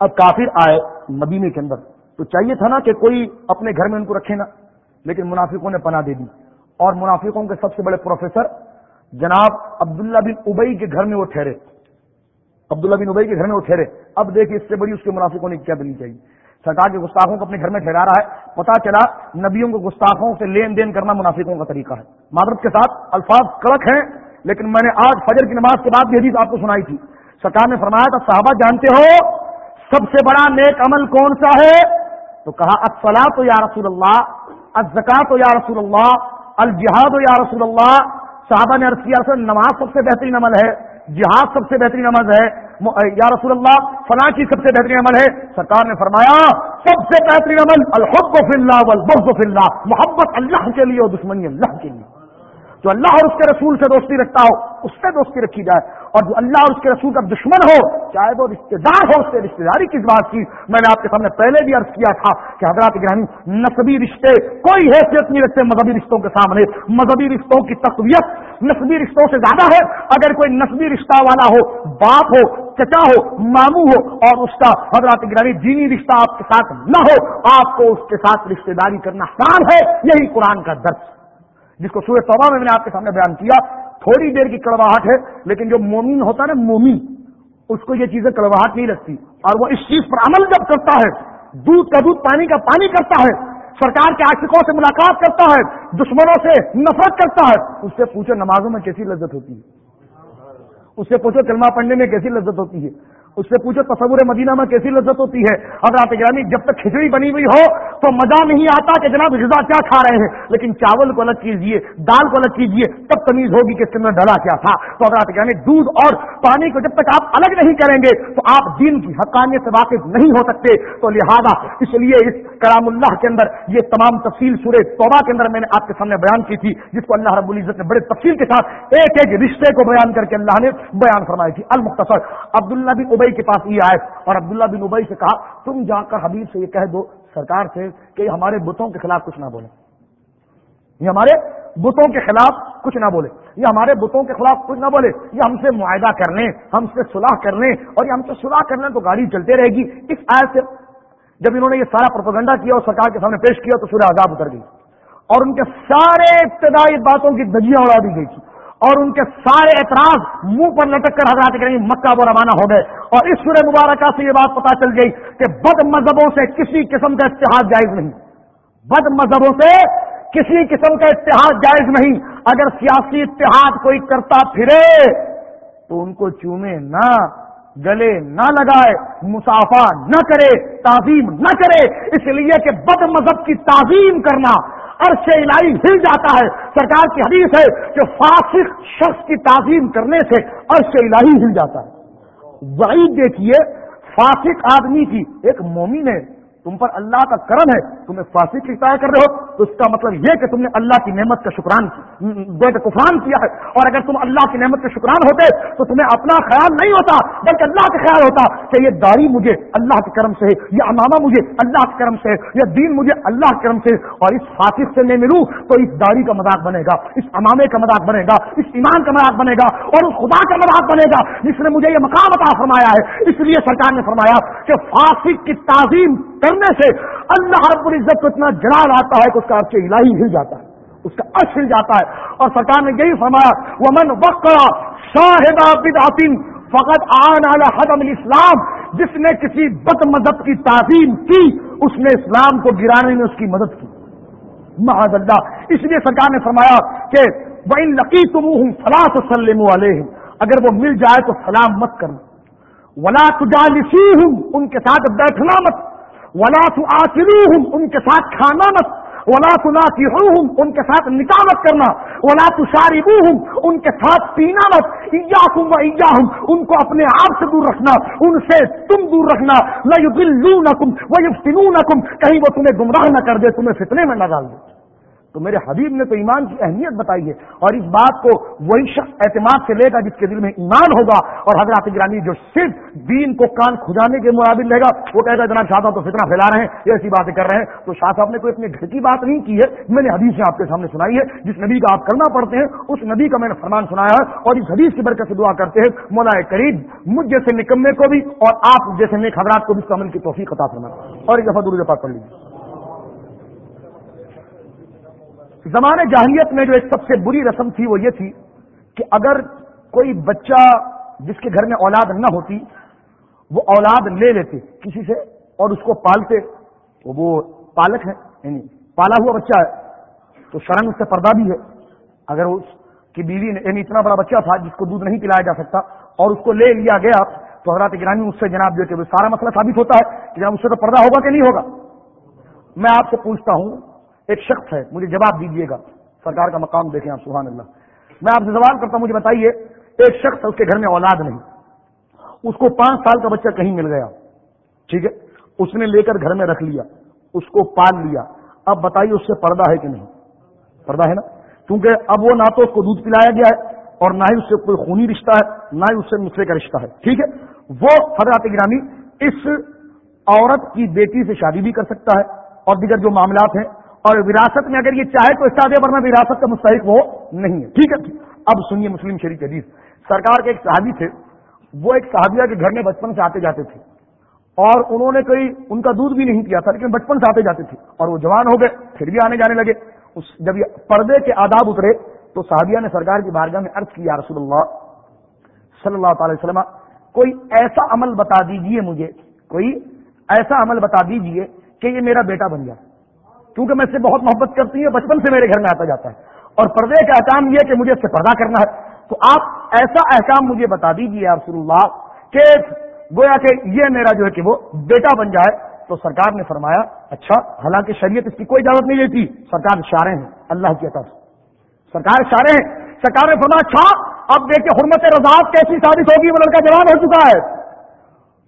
اب کافر آئے مدینے کے اندر۔ تو چاہیے تھا نا کہ کوئی اپنے گھر میں ان کو رکھے نا، لیکن منافقوں نے پناہ دے دی۔ اور منافقوں کے سب سے بڑے پروفیسر جناب عبداللہ بن ابئی کے گھر میں وہ ٹھہرے۔ عبداللہ بن ابئی کے گھر میں وہ ٹھہرے۔ اب دیکھیے اس سے بڑی اس کے منافقوں نے کیا دینی چاہیے۔ سرکار کے گستاخوں کو اپنے گھر میں ٹھہرا رہا ہے۔ پتا چلا نبیوں کو گستاخوں سے لین دین کرنا منافقوں کا طریقہ ہے۔ معذرت کے ساتھ الفاظ کڑک ہیں، لیکن میں نے آج فجر کی نماز کے بعد بھی حدیث آپ کو سنائی تھی۔ سرکار نے فرمایا تھا، صحابہ جانتے ہو، سب سے بڑا نیک عمل کون سا ہے؟ تو کہا اصلا تو یا رسول اللہ ازکا تو یا رسول اللہ الجہاد یا رسول اللہ، صحابہ نے عرض کیا نماز سب سے بہترین عمل ہے، جہاد سب سے بہترین عمل ہے یا رسول اللہ، فلاں کی سب سے بہترین عمل ہے۔ سرکار نے فرمایا، سب سے بہترین عمل، الحب فی اللہ والبغض فی اللہ، محبت اللہ کے لیے اور دشمنی اللہ کے لیے۔ جو اللہ اور اس کے رسول سے دوستی رکھتا ہو، اس سے دوستی رکھی جائے۔ اور جو اللہ اور اس کے رسول کا دشمن ہو، چاہے وہ رشتے دار ہو، اس سے رشتے داری کس بات کی۔ میں نے آپ کے سامنے پہلے بھی عرض کیا تھا کہ حضرات گرہنی نصبی رشتے، کوئی حیثیت نہیں رکھتے مذہبی رشتوں کے سامنے۔ مذہبی رشتوں کی تقویت نصبی رشتوں سے زیادہ ہے۔ اگر کوئی نصبی رشتہ والا ہو، باپ ہو، چچا ہو، ماموں ہو، اور اس کا حضرات گرانی دینی رشتہ آپ کے ساتھ نہ ہو، آپ کو اس کے ساتھ رشتے داری کرنا حرام ہے۔ یہی قرآن کا درد جس کو سورہ توبہ میں میں نے آپ کے سامنے بیان کیا، تھوڑی دیر کی کڑواہٹ ہے، لیکن جو مومن ہوتا ہے نا، مومن، اس کو یہ چیزیں کڑواہٹ نہیں لگتی۔ اور وہ اس چیز پر عمل جب کرتا ہے، دودھ کا دودھ، پانی کا پانی کرتا ہے، سرکار کے آشکوں سے ملاقات کرتا ہے، دشمنوں سے نفرت کرتا ہے، اس سے پوچھو نمازوں میں کیسی لذت ہوتی ہے؟ اس سے پوچھو کلمہ پڑھنے میں کیسی لذت ہوتی ہے؟ اس سے پوچھو تصور مدینہ میں کیسی لذت ہوتی ہے۔ اگر آپ گرامی، جب تک کھچڑی بنی ہوئی ہو تو مزہ نہیں آتا کہ جناب غذا کیا کھا رہے ہیں۔ لیکن چاول کو الگ کیجیے دال کو الگ کیجیے تب تمیز ہوگی کہ اس ڈلا کیا تھا۔ تو اگر آپ گرامی، دودھ اور پانی کو جب تک آپ الگ نہیں کریں گے تو آپ دین کی حقانیت سے واقف نہیں ہو سکتے۔ تو لہذا اس لیے اس کرام اللہ کے اندر یہ تمام تفصیل سورہ توبہ کے اندر میں نے آپ کے سامنے بیان کی تھی، جس کو اللہ رب العزت نے بڑے تفصیل کے ساتھ ایک ایک رشتے کو بیان کر کے اللہ نے بیان فرمائی تھی۔ المختصر، عبداللہ بن ابئی کے پاس یہ آئے اور عبداللہ بن ابئی سے کہا، تم جا کر حبیب سے یہ کہہ دو سرکار سے کہ ہمارے بتوں کے خلاف کچھ نہ بولے۔ یہ ہمارے بتوں کے خلاف کچھ نہ بولے۔ یہ ہمارے بتوں کے خلاف کچھ نہ بولے۔ یہ ہم سے معاہدہ کرنے، ہم سے صلاح کرنے اور یہ ہم سے صلاح کرنے تو گاڑی چلتے رہے گی۔ اس آیت سے جب انہوں نے یہ سارا پروپگنڈا کیا اور سرکار کے سامنے پیش کیا تو سورہ عذاب اتر گئی۔ اور ان کے سارے ابتدائی باتوں کی دجیاں اڑا دی گئی تھی۔ اور ان کے سارے اعتراض منہ پر لٹک کر حضرات کریں مکہ وہ روانہ ہو گئے اور اس سورہ مبارکہ سے یہ بات پتا چل گئی کہ بد مذہبوں سے کسی قسم کا اتحاد جائز نہیں۔ بد مذہبوں سے کسی قسم کا اتحاد جائز نہیں۔ اگر سیاسی اتحاد کوئی کرتا پھرے تو ان کو چومے نہ، گلے نہ لگائے، مسافہ نہ کرے، تعظیم نہ کرے۔ اس لیے کہ بد مذہب کی تعظیم کرنا عرش الہی ہل جاتا ہے۔ سرکار کی حدیث ہے کہ فاسق شخص کی تعظیم کرنے سے عرش الہی ہل جاتا ہے۔ وعید دیکھیے، فاسق آدمی کی ایک مومن ہے۔ تم پر اللہ کا کرم ہے تمہیں فاسق کی طے کر رہے ہو۔ تو اس کا مطلب یہ کہ تم نے اللہ کی نعمت کا شکران کفران کیا ہے۔ اور اگر تم اللہ کی نعمت کا شکران ہوتے تو تمہیں اپنا خیال نہیں ہوتا، بلکہ اللہ کا خیال ہوتا کہ یہ داڑھی مجھے اللہ کے کرم سے ہے، یہ امامہ مجھے اللہ کے کرم سے ہے، یہ دین مجھے اللہ کے کرم سے اور اس فاسق سے میں ملوں تو اس داڑھی کا مذاق بنے گا، اس امامے کا مذاق بنے گا، اس ایمان کا مذاق بنے گا اور اس خدا کا مذاق بنے گا، جس نے مجھے یہ مقام عطا فرمایا ہے۔ اس لیے سرکار نے فرمایا کہ فاسق کی تعظیم کرنے سے اللہ رب العزت کو اتنا جلال آتا ہے کہ اس کا عرصے الہی ہل جاتا ہے، اس کا عرش ہل جاتا ہے۔ اور سرکار نے یہی فرمایا وہ من وقرا شاہدہ بدعتن فقط آن اعلی حدم الاسلام جس نے کسی بد مذہب کی تعظیم کی، اس نے اسلام کو گرانے میں اس کی مدد کی۔ محض اللہ۔ اس لیے سرکار نے فرمایا کہ وہ ان لکی تم ہوں فلاں سلم اگر وہ مل جائے تو سلام مت کرنا۔ ولا تجالسی ہوں ان کے ساتھ بیٹھنا مت۔ ولا تو آسلو ہوں ان کے ساتھ کھانا مت، ولا تنا کی ان کے ساتھ نکاح مت کرنا، ولا تشاری ان کے ساتھ پینا مت ایا ہوں ان کو اپنے آپ سے دور رکھنا، ان سے تم دور رکھنا نہ یو بلو نہ نہ کہیں وہ تمہیں گمراہ نہ کر دے، تمہیں فتنے میں نہ ڈال دے۔ تو میرے حبیب نے تو ایمان کی اہمیت بتائی ہے اور اس بات کو وہی شخص اعتماد سے لے گا جس کے دل میں ایمان ہوگا اور حضرات گرانی جو صرف دین کو کان کھجانے کے مقابل رہے گا، وہ کہے گا، جناب شاہ صاحب تو فتنا پھیلا رہے ہیں، یہ ایسی باتیں کر رہے ہیں۔ تو شاہ صاحب نے کوئی اپنے گھر کی بات نہیں کی ہے، میں نے حدیث سے آپ کے سامنے سنائی ہے، جس نبی کا آپ کرنا پڑتے ہیں، اس نبی کا میں نے فرمان سنایا ہے اور اس حدیث کی برکت سے دعا کرتے ہیں مولا قریب مجھ جیسے نکمے کو بھی اور آپ جیسے نیک حضرات کو بھی اس عمل کی توفیق عطا فرمائے۔ اور ایک دفعہ دور پڑھ لیجیے زمانے جاہلیت میں جو ایک سب سے بری رسم تھی وہ یہ تھی کہ اگر کوئی بچہ جس کے گھر میں اولاد نہ ہوتی، وہ اولاد لے لیتے کسی سے اور اس کو پالتے وہ پالک ہے یعنی پالا ہوا بچہ ہے، تو شرم اس سے پردہ بھی ہے۔ اگر اس کی بیوی نے یعنی اتنا بڑا بچہ تھا جس کو دودھ نہیں پلایا جا سکتا اور اس کو لے لیا گیا، تو حضرات گرانی اس سے جناب جو کہ سارا مسئلہ ثابت ہوتا ہے کہ جناب اس سے تو پردہ ہوگا کہ نہیں ہوگا۔ میں آپ سے پوچھتا ہوں ایک شخص ہے، مجھے جواب دیجیے گا۔ سرکار کا مقام دیکھیں آپ، سبحان اللہ۔ میں آپ سے سوال کرتا ہوں، مجھے بتائیے، ایک شخص ہے اس کے گھر میں اولاد نہیں، اس کو پانچ سال کا بچہ کہیں مل گیا؟ ٹھیک ہے، اس نے لے کر گھر میں رکھ لیا، اس کو پال لیا۔ اب بتائیے، اس سے پردہ ہے کہ نہیں؟ پردہ ہے نا؟ کیونکہ اب وہ نہ تو اس کو دودھ پلایا گیا ہے اور نہ ہی اس سے کوئی خونی رشتہ ہے، نہ ہی اس سے مسئلے کا رشتہ ہے۔ ٹھیک ہے، وہ حضرات گرامی اس عورت کی بیٹی سے شادی بھی کر سکتا ہے اور دیگر جو معاملات ہیں اور وراثت میں اگر یہ چاہے تو استاد ورنہ وراثت کا مستحق وہ نہیں ہے۔ ٹھیک ہے۔ اب سنیے مسلم شریف حدیث۔ سرکار کے ایک صحابی تھے، وہ ایک صحابیہ کے گھر میں بچپن سے آتے جاتے تھے۔ اور انہوں نے کوئی ان کا دودھ بھی نہیں پیا تھا، لیکن بچپن سے آتے جاتے تھے۔ اور وہ جوان ہو گئے، پھر بھی آنے جانے لگے۔ اس، جب یہ پردے کے آداب اترے، تو صحابیہ نے سرکار کی بارگاہ میں عرض کیا رسول اللہ، صلی اللہ تعالی وسلم، کوئی ایسا عمل بتا دیجیے مجھے، کوئی ایسا عمل بتا دیجیے کہ یہ میرا بیٹا بن جائے۔ کیونکہ میں اس سے بہت محبت کرتی ہوں بچپن سے میرے گھر میں آتا جاتا ہے۔ اور پردے کا احکام یہ کہ مجھے اس سے پردہ کرنا ہے۔ تو آپ ایسا احکام مجھے بتا دیجیے رسول اللہ کہ گویا کہ یہ میرا جو ہے کہ وہ بیٹا بن جائے۔ تو سرکار نے فرمایا اچھا حالانکہ شریعت اس کی کوئی اجازت نہیں دیتی۔ سرکار اشارے ہیں، اللہ کی عطا سرکار اشارے ہیں۔ سرکار نے فرمایا اچھا اب دیکھیں حرمت رضاعت کیسی ثابت ہوگی؟ وہ لڑکا جوان ہو چکا ہے۔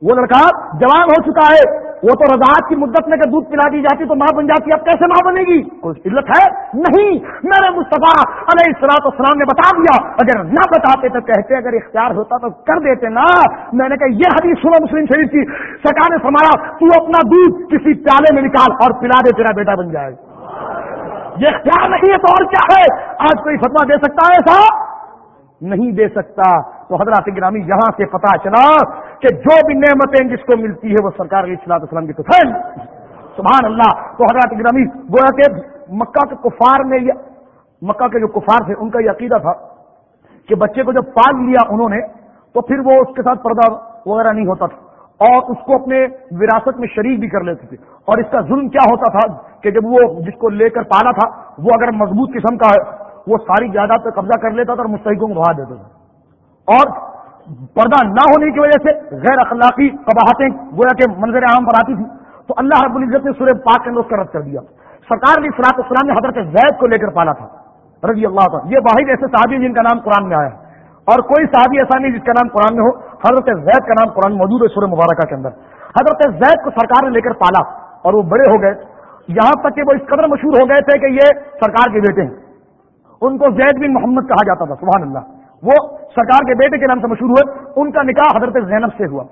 وہ لڑکا جوان ہو چکا ہے۔ وہ تو رضاعت کی مدت میں اگر دودھ پلا دی جاتی تو ماں بن جاتی، اب کیسے ماں بنے گی؟ کوئی علت ہے؟ نہیں۔ میرے مصطفیٰ علیہ السلاط اسلام نے بتا دیا۔ اگر نہ بتاتے تو کہتے، اگر اختیار ہوتا تو کر دیتے نا۔ میں نے کہا، یہ حدیث سنو مسلم شریف کی۔ سرکار نے فرمایا، تو اپنا دودھ کسی پیالے میں نکال اور پلا دے، تیرا بیٹا بن جائے۔ یہ اختیار نہیں ہے تو اور کیا ہے؟ آج کوئی فتوا دے سکتا ہے ایسا؟ نہیں دے سکتا۔ تو حضرات گرامی یہاں سے پتا چلا کہ جو بھی نعمتیں جس کو ملتی ہے وہ سرکار علیہ السلاط اسلام کی تو فیل سبحان اللہ۔ تو حضرات گرامی، گویا کہ مکہ کے کفار نے مکہ کے جو کفار تھے، ان کا یہ عقیدہ تھا کہ بچے کو جب پال لیا انہوں نے، تو پھر وہ اس کے ساتھ پردہ وغیرہ نہیں ہوتا تھا۔ اور اس کو اپنے وراثت میں شریک بھی کر لیتے تھے۔ اور اس کا ظلم کیا ہوتا تھا کہ جب وہ جس کو لے کر پالا تھا، وہ اگر مضبوط قسم کا ہے، وہ ساری جائیداد پہ قبضہ کر لیتا تھا اور مستحقوں کو بھا دیتا تھا۔ اور پردہ نہ ہونے کی وجہ سے غیر اخلاقی قباہتیں گویا کے منظر عام پر آتی تھی تو اللہ رب العزت نے سورہ پاک کے اندر اس کا رد کر دیا۔ سرکار علی سلاط اسلام نے حضرت زید کو لے کر پالا تھا، رضی اللہ تعالیٰ یہ واحد ایسے صحابی جن کا نام قرآن میں آیا ہے۔ اور کوئی صحابی ایسا نہیں جس کا نام قرآن میں ہو۔ حضرت زید کا نام قرآن موجود ہے سورہ مبارکہ کے اندر۔ حضرت زید کو سرکار نے لے کر پالا اور وہ بڑے ہو گئے۔ یہاں تک کہ وہ اس قدر مشہور ہو گئے تھے کہ یہ سرکار کے بیٹے ہیں۔ ان کو زید بن محمد کہا جاتا تھا، سبحان اللہ۔ وہ سرکار کے بیٹے کے نام سے مشہور ہوئے، ان کا نکاح حضرت زینب سے ہوا۔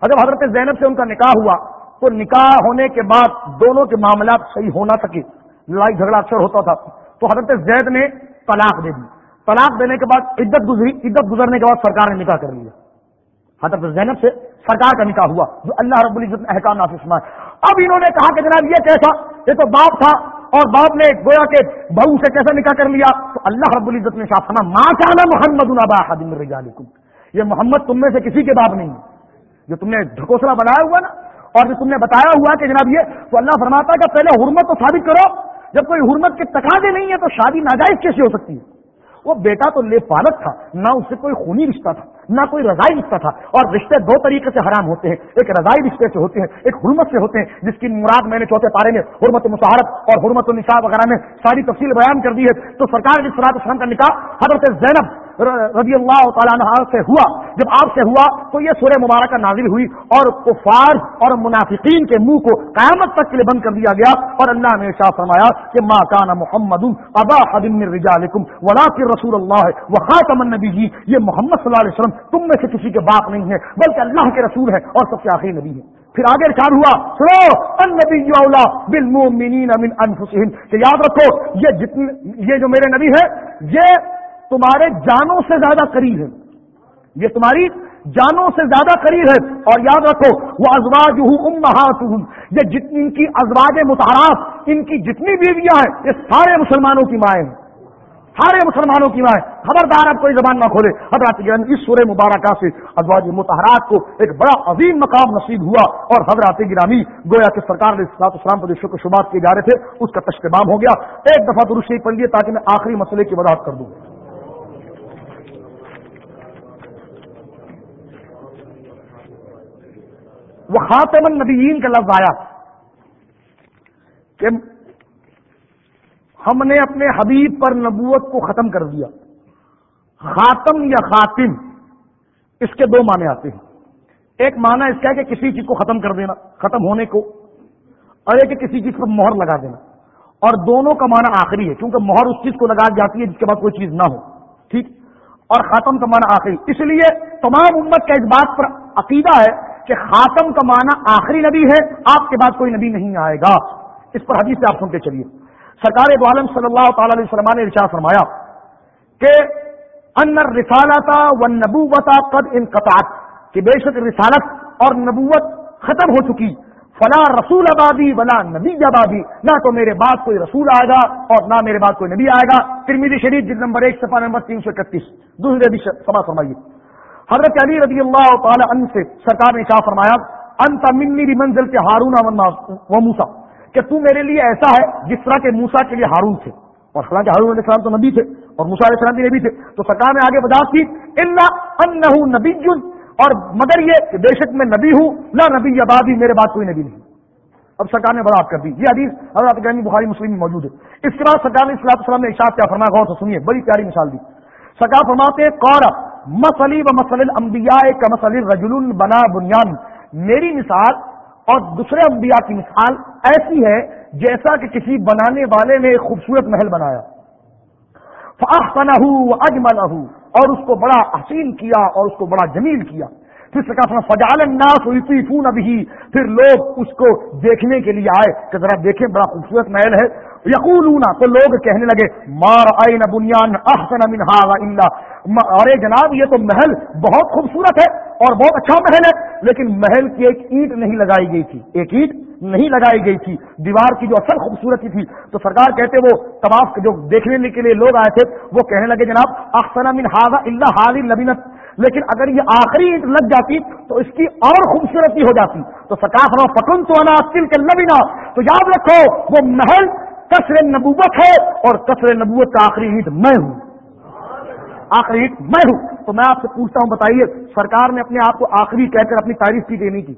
اگر حضرت زینب سے ان کا نکاح ہوا، تو نکاح ہونے کے بعد دونوں کے معاملات صحیح ہونا سکے، لڑائی جھگڑا اکثر ہوتا تھا۔ تو حضرت زید نے طلاق دے دی۔ طلاق دینے کے بعد عدت گزری، عدت گزرنے کے بعد سرکار نے نکاح کر لیا۔ حضرت زینب سے سرکار کا نکاح ہوا، جو اللہ رب العزت نے احکام نافذ اب انہوں نے کہا کہ جناب یہ کیسا؟ یہ تو باپ تھا اور باپ نے گویا کہ بہو سے کیسا نکاح کر لیا؟ تو اللہ رب العزت نے صاف سنا ماں کہنا محمد حدیم یہ محمد تم میں سے کسی کے باپ نہیں جو تم نے ڈھکوسلا بنایا ہوا نا، اور جو تم نے بتایا ہوا کہ جناب یہ، تو اللہ فرماتا ہے کہ پہلے حرمت تو ثابت کرو، جب کوئی حرمت کے تقاضے نہیں ہے تو شادی ناجائز کیسے ہو سکتی ہے؟ وہ بیٹا تو لے پالک تھا، نہ اس سے کوئی خونی رشتہ تھا۔ نہ کوئی رضائی رشتہ تھا، اور رشتے دو طریقے سے حرام ہوتے ہیں۔ ایک رضائی رشتے سے ہوتے ہیں، ایک حرمت سے ہوتے ہیں، جس کی مراد میں نے چوتھے پارے میں حرمت مساحرت اور حرمت النساء وغیرہ میں ساری تفصیل بیان کر دی ہے۔ تو سرکار نے سرات اسلام کا نکاح حضرت زینب رضی اللہ تعالیٰ سے ہوا۔ جب آپ سے ہوا تو یہ سورہ مبارکہ نازل ہوئی اور کفار اور منافقین کے منہ کو قیامت تک کے لیے بند کر دیا گیا۔ اور اللہ نے شاہ فرمایا کہ ماں کانا محمد ابا حدم رجالکم ولا رسول اللہ وہ خاتم النبی جی یہ محمد صلی اللہ علیہ وسلم تم میں سے کسی کے باپ نہیں ہے، بلکہ اللہ کے رسول ہے اور سب سے آخری نبی ہے۔ پھر آگے ارشاد ہوا؟ سنو، النبی اولا بالمؤمنین من انفسهم کہ یاد رکھو، یہ جتنے، یہ جو میرے نبی ہے یہ تمہارے جانوں سے زیادہ قریب ہے یہ تمہاری جانوں سے زیادہ قریب ہے اور یاد رکھو، وہ ازواج ہوں یہ جتنی ان کی ازواج متحرات، ان کی جتنی بیویاں ہیں، یہ سارے مسلمانوں کی مائیں ہیں۔ سارے مسلمانوں کی مائیں خبردار اب کوئی زبان نہ کھولے۔ حضرات اس سورہ مبارکہ سے ازواج متحرات کو ایک بڑا عظیم مقام نصیب ہوا اور حضرات گرامی گویا کہ سرکار نے اسلام پر شکر شبات کیے جا رہے تھے، اس کا تشتبام ہو گیا۔ ایک دفعہ درست پڑھ لیے تاکہ میں آخری مسئلے کی وضاحت کر دوں۔ وہ خاتم النبیین کا لفظ آیا کہ ہم نے اپنے حبیب پر نبوت کو ختم کر دیا۔ خاتم یا خاتم، اس کے دو معنی آتے ہیں۔ ایک معنی اس کا ہے کہ کسی چیز کو ختم کر دینا، ختم ہونے کو، اور ایک کسی چیز پر مہر لگا دینا۔ اور دونوں کا معنی آخری ہے، کیونکہ مہر اس چیز کو لگا جاتی ہے جس کے بعد کوئی چیز نہ ہو، ٹھیک؟ اور خاتم کا معنی آخری۔ اس لیے تمام امت کا اس بات پر عقیدہ ہے کہ خاتم کا معنی آخری نبی ہے، آپ کے بعد کوئی نبی نہیں آئے گا۔ اس پر حدیث سے آپ سنتے چلیے۔ سرکار دو عالم صلی اللہ تعالی علیہ وسلم نے رشا فرمایا کہ ان رسالتا و نبوتا قد انقطعت، کہ بے شک رسالت اور نبوت ختم ہو چکی۔ فلا رسول آبادی ولا نبی آبادی نہ تو میرے بعد کوئی رسول آئے گا اور نہ میرے بعد کوئی نبی آئے گا۔ ترمیدی شریف جلد نمبر ایک، صفحہ نمبر تین سو اکتیس۔ دوسرے سما فرمائیے۔ حضرت علی رضی اللہ تعالی عنہ سے سرکار نے کہا فرمایا، انت منی منزل کے ہارون و موسا کہ تو میرے لیے ایسا ہے جس طرح کے موسا کے لیے ہارون تھے۔ اور حالانکہ ہارون علیہ السلام تو نبی تھے اور موسا علیہ السلام بھی نبی تھے۔ تو سرکار نے آگے وضاحت کی ان نبی اور مگر یہ کہ بے شک میں نبی ہوں نہ نبی یا بادی میرے بعد کوئی نبی نہیں۔ اب سرکار نے وضاحت کر دی۔ یہ حدیث حضرت گانی بخاری مسلم میں موجود ہے۔ اس کے بعد سرکار نے اسلام السلام نے اشاعت کیا، فرمایا، غور سے سنیے، بڑی پیاری مثال دی۔ سرکار فرماتے کور مسلی و مسل انبیاء کا مسل رجل بنا بنیاد میری مثال اور دوسرے انبیاء کی مثال ایسی ہے جیسا کہ کسی بنانے والے نے ایک خوبصورت محل بنایا۔ اجمل اور اس کو بڑا حسین کیا اور اس کو بڑا جمیل کیا۔ پھر سکا فجال الناس یطیفون بھی پھر لوگ اس کو دیکھنے کے لیے آئے کہ ذرا دیکھیں، بڑا خوبصورت محل ہے۔ یقولون، تو لوگ کہنے لگے مار آئین بنیان احسن من الا ارے جناب، یہ تو محل بہت خوبصورت ہے اور بہت اچھا محل ہے، لیکن محل کی ایک اینٹ نہیں لگائی گئی تھی۔ ایک اینٹ نہیں لگائی گئی تھی۔ دیوار کی جو اصل خوبصورتی تھی، تو سرکار کہتے وہ تباف جو دیکھنے کے لیے لوگ آئے تھے، وہ کہنے لگے، جناب احسن من ہاضا اللہ حاضر لبینت لیکن اگر یہ آخری اینٹ لگ جاتی تو اس کی اور خوبصورتی ہو جاتی۔ تو سرکار فتن تو انا کے لبینا تو یاد رکھو، وہ محل کثر نبوت ہے اور کثر نبوت کا آخری اینٹ میں ہوں۔ آخری اینٹ میں ہوں۔ تو میں آپ سے پوچھتا ہوں، بتائیے، سرکار نے اپنے آپ کو آخری کہہ کر اپنی تعریف کی نہیں کی؟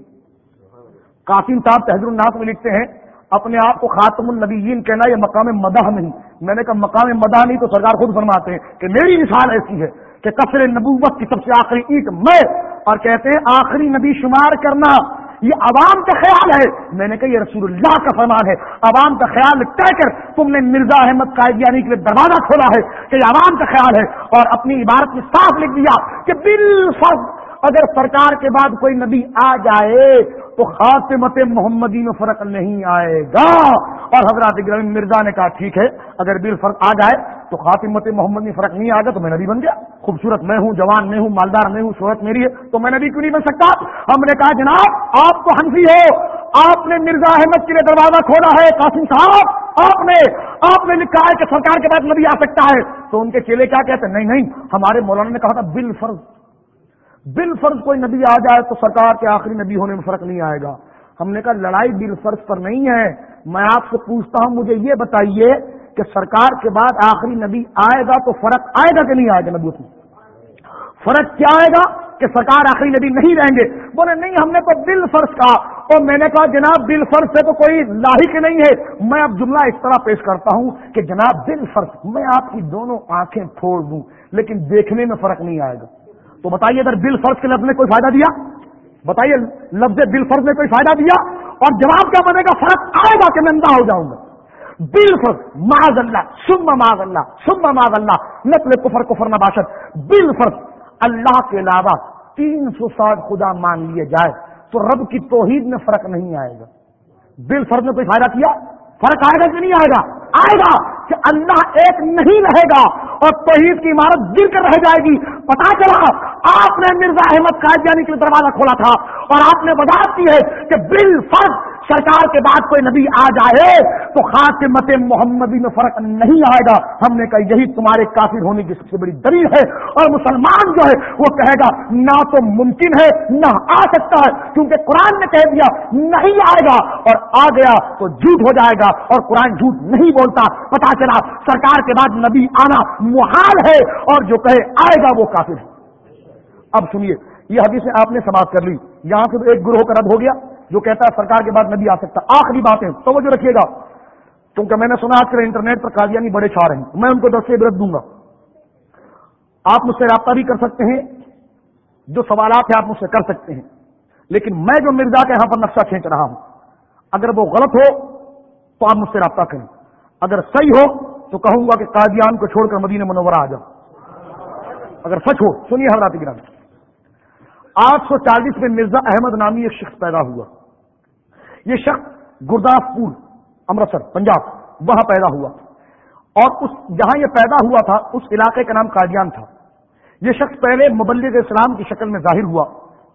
قاسم صاحب تحضر الناس میں لکھتے ہیں، اپنے آپ کو خاتم النبیین کہنا یہ مقام مدح نہیں۔ میں نے کہا، مقام مدح نہیں تو سرکار خود فرماتے ہیں کہ میری مثال ایسی ہے۔ کہ کثر نبوت کی سب سے آخری اینٹ میں۔ اور کہتے ہیں آخری نبی شمار کرنا۔ یہ عوام کا خیال ہے۔ میں نے کہا یہ رسول اللہ کا فرمان ہے۔ عوام کا خیال طے کر۔ تم نے مرزا احمد قائدیانی کے لیے دروازہ کھولا ہے کہ یہ عوام کا خیال ہے۔ اور اپنی عبارت میں صاف لکھ دیا کہ بالفرض اگر سرکار کے بعد کوئی نبی آ جائے تو خاتمت محمدی میں فرق نہیں آئے گا۔ اور حضرات مرزا نے کہا، ٹھیک ہے، اگر بل فرق آ جائے تو خاتمت محمد میں فرق نہیں آ گیا تو میں نبی بن گیا۔ خوبصورت میں ہوں، جوان میں ہوں، مالدار میں ہوں شہرت میری ہے، تو میں نبی کیوں نہیں بن سکتا؟ ہم نے کہا، جناب، آپ تو ہنسی ہو۔ آپ نے مرزا احمد کے لیے دروازہ کھولا ہے، قاسم صاحب، آپ نے آپ نے لکھا ہے کہ سرکار کے بعد نبی آ سکتا ہے۔ تو ان کے چیلے کیا کہتے ہیں؟ نہیں نہیں، ہمارے مولانا نے کہا تھا بل فرض بل فرض کوئی نبی آ جائے تو سرکار کے آخری نبی ہونے میں فرق نہیں آئے گا۔ ہم نے کہا لڑائی بل فرض پر نہیں ہے۔ میں آپ سے پوچھتا ہوں، مجھے یہ بتائیے کہ سرکار کے بعد آخری نبی آئے گا تو فرق آئے گا کہ نہیں آئے گا نبوت میں فرق کیا آئے گا کہ سرکار آخری نبی نہیں رہیں گے؟ بولے، نہیں، ہم نے تو بل فرض کہا۔ اور میں نے کہا، جناب بل فرض سے تو کوئی لاحق نہیں ہے۔ میں اب جملہ اس طرح پیش کرتا ہوں کہ جناب بل فرض، میں آپ کی دونوں آنکھیں پھوڑ دوں، لیکن دیکھنے میں فرق نہیں آئے گا۔ تو بتائیے اگر بل فرض کے لفظ نے کوئی فائدہ دیا؟ بتائیے لفظ بل فرض نے کوئی فائدہ دیا؟ اور جواب کیا بنے گا؟ فرق آئے گا کہ میں اندھا ہو جاؤں گا۔ بل فرض، معاذ اللہ سم معاذ اللہ سم معاذ اللہ، نقل کفر کفر نباشت بل فرض، اللہ کے علاوہ تین سو ساٹھ خدا مان لیے جائے تو رب کی توحید میں فرق نہیں آئے گا۔ بل فرض نے کوئی فائدہ کیا؟ فرق آئے گا کہ نہیں آئے گا؟ آئے گا کہ اللہ ایک نہیں رہے گا اور توحید کی عمارت گر کر رہ جائے گی۔ پتا چلا، آپ نے مرزا احمد قائدیانی کے دروازہ کھولا تھا اور آپ نے وضاحت کی ہے کہ بال فرض سرکار کے بعد کوئی نبی آ جائے تو خاص مت محمدی میں فرق نہیں آئے گا۔ ہم نے کہا یہی تمہارے کافر ہونے کی سب سے بڑی دلیل ہے۔ اور مسلمان جو ہے وہ کہے گا، نہ تو ممکن ہے، نہ آ سکتا ہے، کیونکہ قرآن نے کہہ دیا، نہیں آئے گا۔ اور آ گیا تو جھوٹ ہو جائے گا اور قرآن جھوٹ نہیں بولتا۔ پتا چلا، سرکار کے بعد نبی آنا محال ہے اور جو کہے آئے گا وہ کافر ہے۔ اب سنیے، یہ حدیث آپ نے سماعت کر لی۔ یہاں سے ایک گروہ کا رد ہو گیا۔ جو کہتا ہے سرکار کے بعد نبی آ سکتا آخری بات ہے۔ تو وہ جو رکھیے گا۔ کیونکہ میں نے سنا آج کل انٹرنیٹ پر قادیانی بڑے چھا رہے ہیں۔ میں ان کو دس سے عبرت دوں گا۔ آپ مجھ سے رابطہ بھی کر سکتے ہیں، جو سوالات ہیں آپ مجھ سے کر سکتے ہیں۔ لیکن میں جو مرزا کے یہاں پر نقشہ کھینچ رہا ہوں، اگر وہ غلط ہو تو آپ مجھ سے رابطہ کریں۔ اگر صحیح ہو تو کہوں گا کہ قادیان کو چھوڑ کر مدینہ منورہ آ جاؤ۔ اگر سچ ہو، سنیے حضرات گرام آٹھ سو چالیس میں مرزا احمد نامی ایک شخص پیدا ہوا۔ یہ شخص گرداس پور، امرتسر، پنجاب، وہاں پیدا ہوا۔ اور اس، جہاں یہ پیدا ہوا تھا، اس علاقے کا نام قادیان تھا۔ یہ شخص پہلے مبلغ اسلام کی شکل میں ظاہر ہوا۔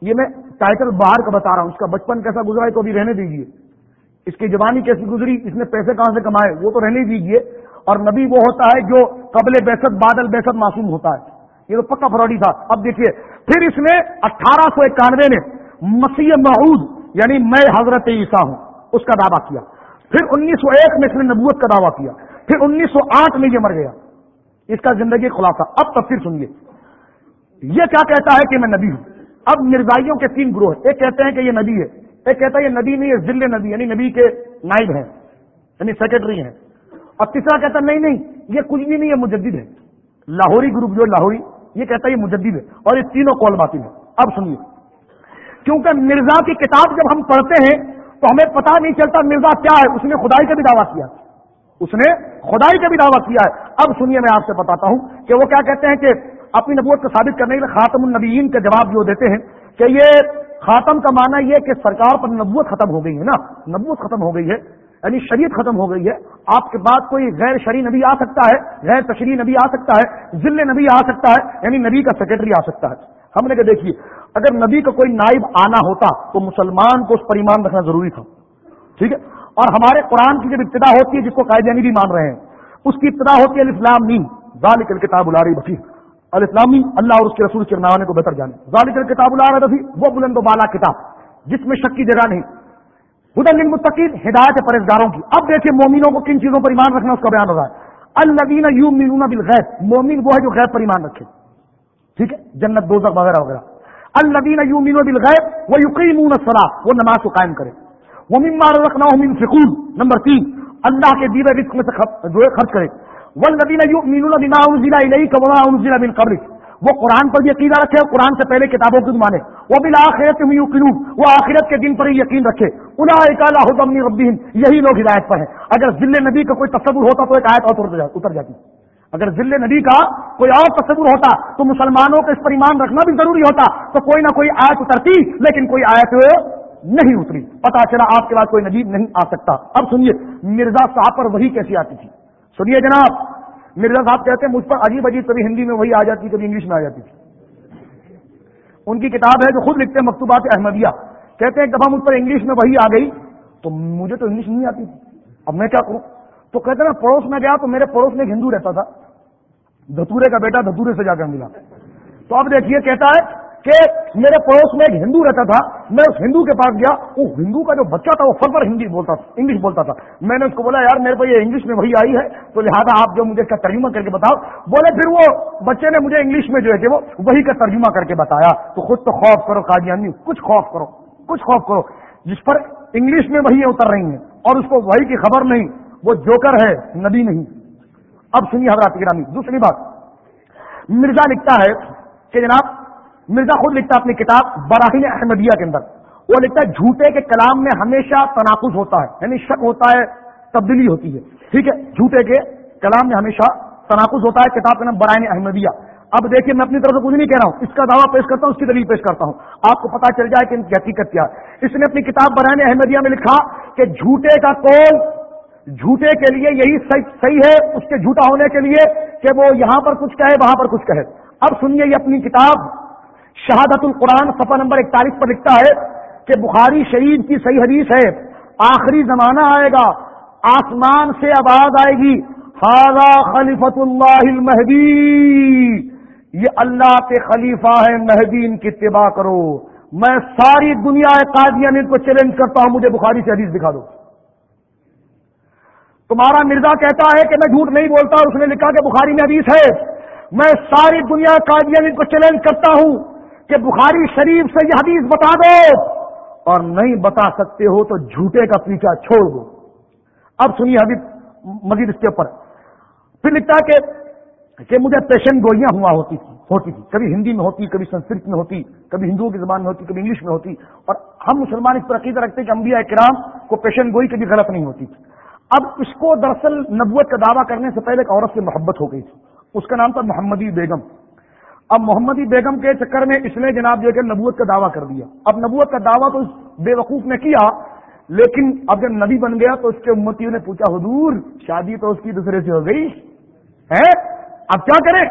یہ میں ٹائٹل باہر کا بتا رہا ہوں، اس کا بچپن کیسا گزرا ہے تو ابھی رہنے دیجیے اس کی جوانی کیسی گزری، اس نے پیسے کہاں سے کمائے، وہ تو رہنے دیجیے اور نبی وہ ہوتا ہے جو قبل بیست، بادل بیست معصوم ہوتا ہے۔ یہ تو پکا فراڈی تھا۔ اب دیکھیے، پھر اس نے اٹھارہ سو اکانوے میں مسیح معود یعنی میں حضرت عیسیٰ ہوں، اس کا دعویٰ کیا۔ پھر انیس سو ایک میں اس نے نبوت کا دعویٰ کیا۔ پھر انیس سو آٹھ میں یہ مر گیا۔ اس کا زندگی خلاصہ۔ اب تفصیل سنیے۔ یہ کیا کہتا ہے کہ میں نبی ہوں؟ اب مرزائیوں کے تین گروہ ایک کہتے ہیں کہ یہ نبی ہے، ایک کہتا ہے یہ نبی نہیں یہ ضلع نبی یعنی نبی کے نائب ہیں یعنی سیکرٹری ہیں۔ اور تیسرا کہتا نہیں نہیں، یہ کچھ بھی نہیں ہے، مجدد ہے۔ لاہوری گروپ جو لاہوری، یہ کہتا ہے یہ مجدد ہے۔ اور یہ تینوں کال باطل ہے۔ اب سنیے۔ کیونکہ مرزا کی کتاب جب ہم پڑھتے ہیں تو ہمیں پتا نہیں چلتا مرزا کیا ہے، اس نے خدائی کا بھی دعویٰ کیا۔ اس نے خدائی کا بھی دعویٰ کیا ہے۔ اب سنیے میں آپ سے بتاتا ہوں کہ وہ کیا کہتے ہیں کہ اپنی نبوت کو ثابت کرنے کے لیے خاتم النبیین کا جواب جو دیتے ہیں کہ یہ خاتم کا معنی یہ کہ سرکار پر نبوت ختم ہو گئی ہے نا۔ نبوت ختم ہو گئی ہے یعنی شریعت ختم ہو گئی ہے۔ آپ کے بعد کوئی غیر شری نبی آ سکتا ہے، غیر تشریح نبی آ سکتا ہے ضلع نبی آ سکتا ہے یعنی نبی کا سیکرٹری آ سکتا ہے۔ ہم نے کہ دیکھیے اگر نبی کا کوئی نائب آنا ہوتا تو مسلمان کو اس پر ایمان رکھنا ضروری تھا۔ ٹھیک ہے؟ اور ہمارے قرآن کی جب ابتدا ہوتی ہے جس کو قائد بھی مان رہے ہیں، اس کی ابتدا ہوتی ہے الاسلام نیم ذالک الکتاب الاری بفی الاسلامی اللہ اور اس کے رسول کے کو بہتر جانے۔ ذالک الکتاب الار رفیع وہ بلند و بالا کتاب، جس میں شک کی جگہ نہیں۔ ہدن المتقین ہدایت پرہزگاروں کی۔ اب دیکھیے مومنوں کو کن چیزوں پر ایمان رکھنا اس کا بیان ہو رہا ہے۔ النبین بالغیب، مومن وہ ہے جو غیب پر ایمان رکھے۔ ٹھیک ہے؟ جنت، دوزخ، وغیرہ وغیرہ۔ النبین یو مینو بالغیب وہ یقین الصلاح وہ نماز کو قائم کرے۔ وہ ممار رکھنا من فکون نمبر تین، اللہ کے دیوے رزق میں سے جو ہے خرچ کرے۔ والذین یؤمنون بما انزل الیک وما انزل من قبلک۔ وہ قرآن پر بھی رکھے اور قرآن سے پہلے کتابوں کی مانے۔ وہ بھی آخرت میں وہ آخرت کے دن پر ہی یقین رکھے۔ اللہ ربیم یہی لوگ ہدایت پر ہیں۔ اگر ضلع نبی کا کوئی تصور ہوتا تو ایک آیت اور اتر جاتی۔ اگر ضلع نبی کا کوئی اور تصور ہوتا تو مسلمانوں کو اس پر ایمان رکھنا بھی ضروری ہوتا تو کوئی نہ کوئی آیت اترتی، لیکن کوئی آیت نہیں اتری۔ پتا چلا آپ کے بعد کوئی نبی نہیں آ سکتا۔ اب سنیے، مرزا صاحب پر وہی کیسی آتی تھی؟ سنیے جناب، مرزا صاحب کہتے ہیں، مجھ پر عجیب عجیب کبھی ہندی میں وہی آ جاتی، کبھی انگلش میں آ جاتی تھی۔ ان کی کتاب ہے جو خود لکھتے ہیں، مکتوبات احمدیہ۔ کہتے ہیں، ایک دفعہ مجھ پر انگلش میں وہی آ گئی تو مجھے تو انگلش نہیں آتی تھی۔ اب میں کیا کروں؟ تو کہتے ہیں پڑوس میں گیا تو میرے پڑوس میں ایک ہندو رہتا تھا۔ دھتورے کا بیٹا دھتورے سے جا کر ملا۔ تو اب دیکھیے کہتا ہے کہ میرے پڑوس میں ایک ہندو رہتا تھا۔ میں اس ہندو کے پاس گیا۔ وہ ہندو کا جو بچہ تھا وہ فر ہندی بولتا تھا، انگلش بولتا تھا۔ میں نے اس کو بولا، یار میرے کو یہ انگلش میں وہی آئی ہے، تو لہٰذا آپ جو مجھے اس کا ترجمہ کر کے بتاؤ۔ بولے، پھر وہ بچے نے مجھے انگلش میں جو ہے کہ وہ وہی کا ترجمہ کر کے بتایا۔ تو خود تو خوف کرو قادیانی کچھ خوف کرو، کچھ خوف کرو۔ جس پر انگلش میں وہی اتر رہی ہیں اور اس کو وہی کی خبر نہیں۔ وہ جوکر ہے، نبی نہیں۔ اب سنیے حضرات گرامی۔ دوسری بات، مرزا لکھتا ہے کہ جناب، مرزا خود لکھتا اپنی کتاب براہین احمدیہ کے اندر۔ وہ لکھتا ہے، جھوٹے کے کلام میں ہمیشہ تناقض ہوتا ہے یعنی شک ہوتا ہے، تبدیلی ہوتی ہے۔ ٹھیک ہے، جھوٹے کے کلام میں ہمیشا تناقض ہوتا ہے، کتاب کا نام برائن احمدیہ۔ اب دیکھیے، میں اپنی طرف سے کچھ نہیں کہہ رہا ہوں۔ اس کا دعویٰ پیش کرتا ہوں، اس کی دلیل پیش کرتا ہوں۔ آپ کو پتا چل جائے کہ ان کی حقیقت کیا ہے۔ اس نے اپنی کتاب برائن احمدیہ میں لکھا کہ جھوٹے کا کول جھوٹے کے لیے یہی صحیح ہے اس کے جھوٹا ہونے کے لیے کہ وہ یہاں پر کچھ کہے، وہاں پر کچھ کہے۔ اب سنیے یہ اپنی کتاب، شہادت القرآن، صفحہ نمبر اکتالیس پر لکھتا ہے کہ بخاری شریف کی صحیح حدیث ہے، آخری زمانہ آئے گا، آسمان سے آواز آئے گی خاضا خلیفت اللہ المہدی یہ اللہ کے خلیفہ ہے، مہدی، ان کی اتباع کرو۔ میں ساری دنیا قادیان ان کو چیلنج کرتا ہوں، مجھے بخاری سے حدیث دکھا دو۔ تمہارا مرزا کہتا ہے کہ میں جھوٹ نہیں بولتا اس نے لکھا کہ بخاری میں حدیث ہے، میں ساری دنیا قادیان کو چیلنج کرتا ہوں کہ بخاری شریف سے یہ حدیث بتا دو اور نہیں بتا سکتے ہو تو جھوٹے کا پیچھا چھوڑ دو۔ اب سنیے حدیث مزید اس کے اوپر۔ پھر لکھتا کہ کہ مجھے پیشن گوئیاں ہوا ہوتی تھی ہوتی تھی۔ کبھی ہندی میں ہوتی، کبھی سنسکرت میں ہوتی، کبھی ہندوؤں کی زبان میں ہوتی، کبھی انگلش میں ہوتی۔ اور ہم مسلمان اس پر عقیدہ رکھتے کہ انبیاء کرام کو پیشن گوئی کبھی غلط نہیں ہوتی تھی۔ اب اس کو دراصل نبوت کا دعویٰ کرنے سے پہلے ایک عورت سے محبت ہو گئی تھی۔ اس کا نام تھا محمدی بیگم۔ اب محمدی بیگم کے چکر میں اس نے جناب جو کہ نبوت کا دعویٰ کر دیا۔ اب نبوت کا دعویٰ تو اس بے وقوف نے کیا، لیکن اب جب نبی بن گیا تو اس کے امتیوں نے پوچھا، حضور، شادی تو اس کی دوسرے سے ہو گئی؟ ہے اب کیا کریں؟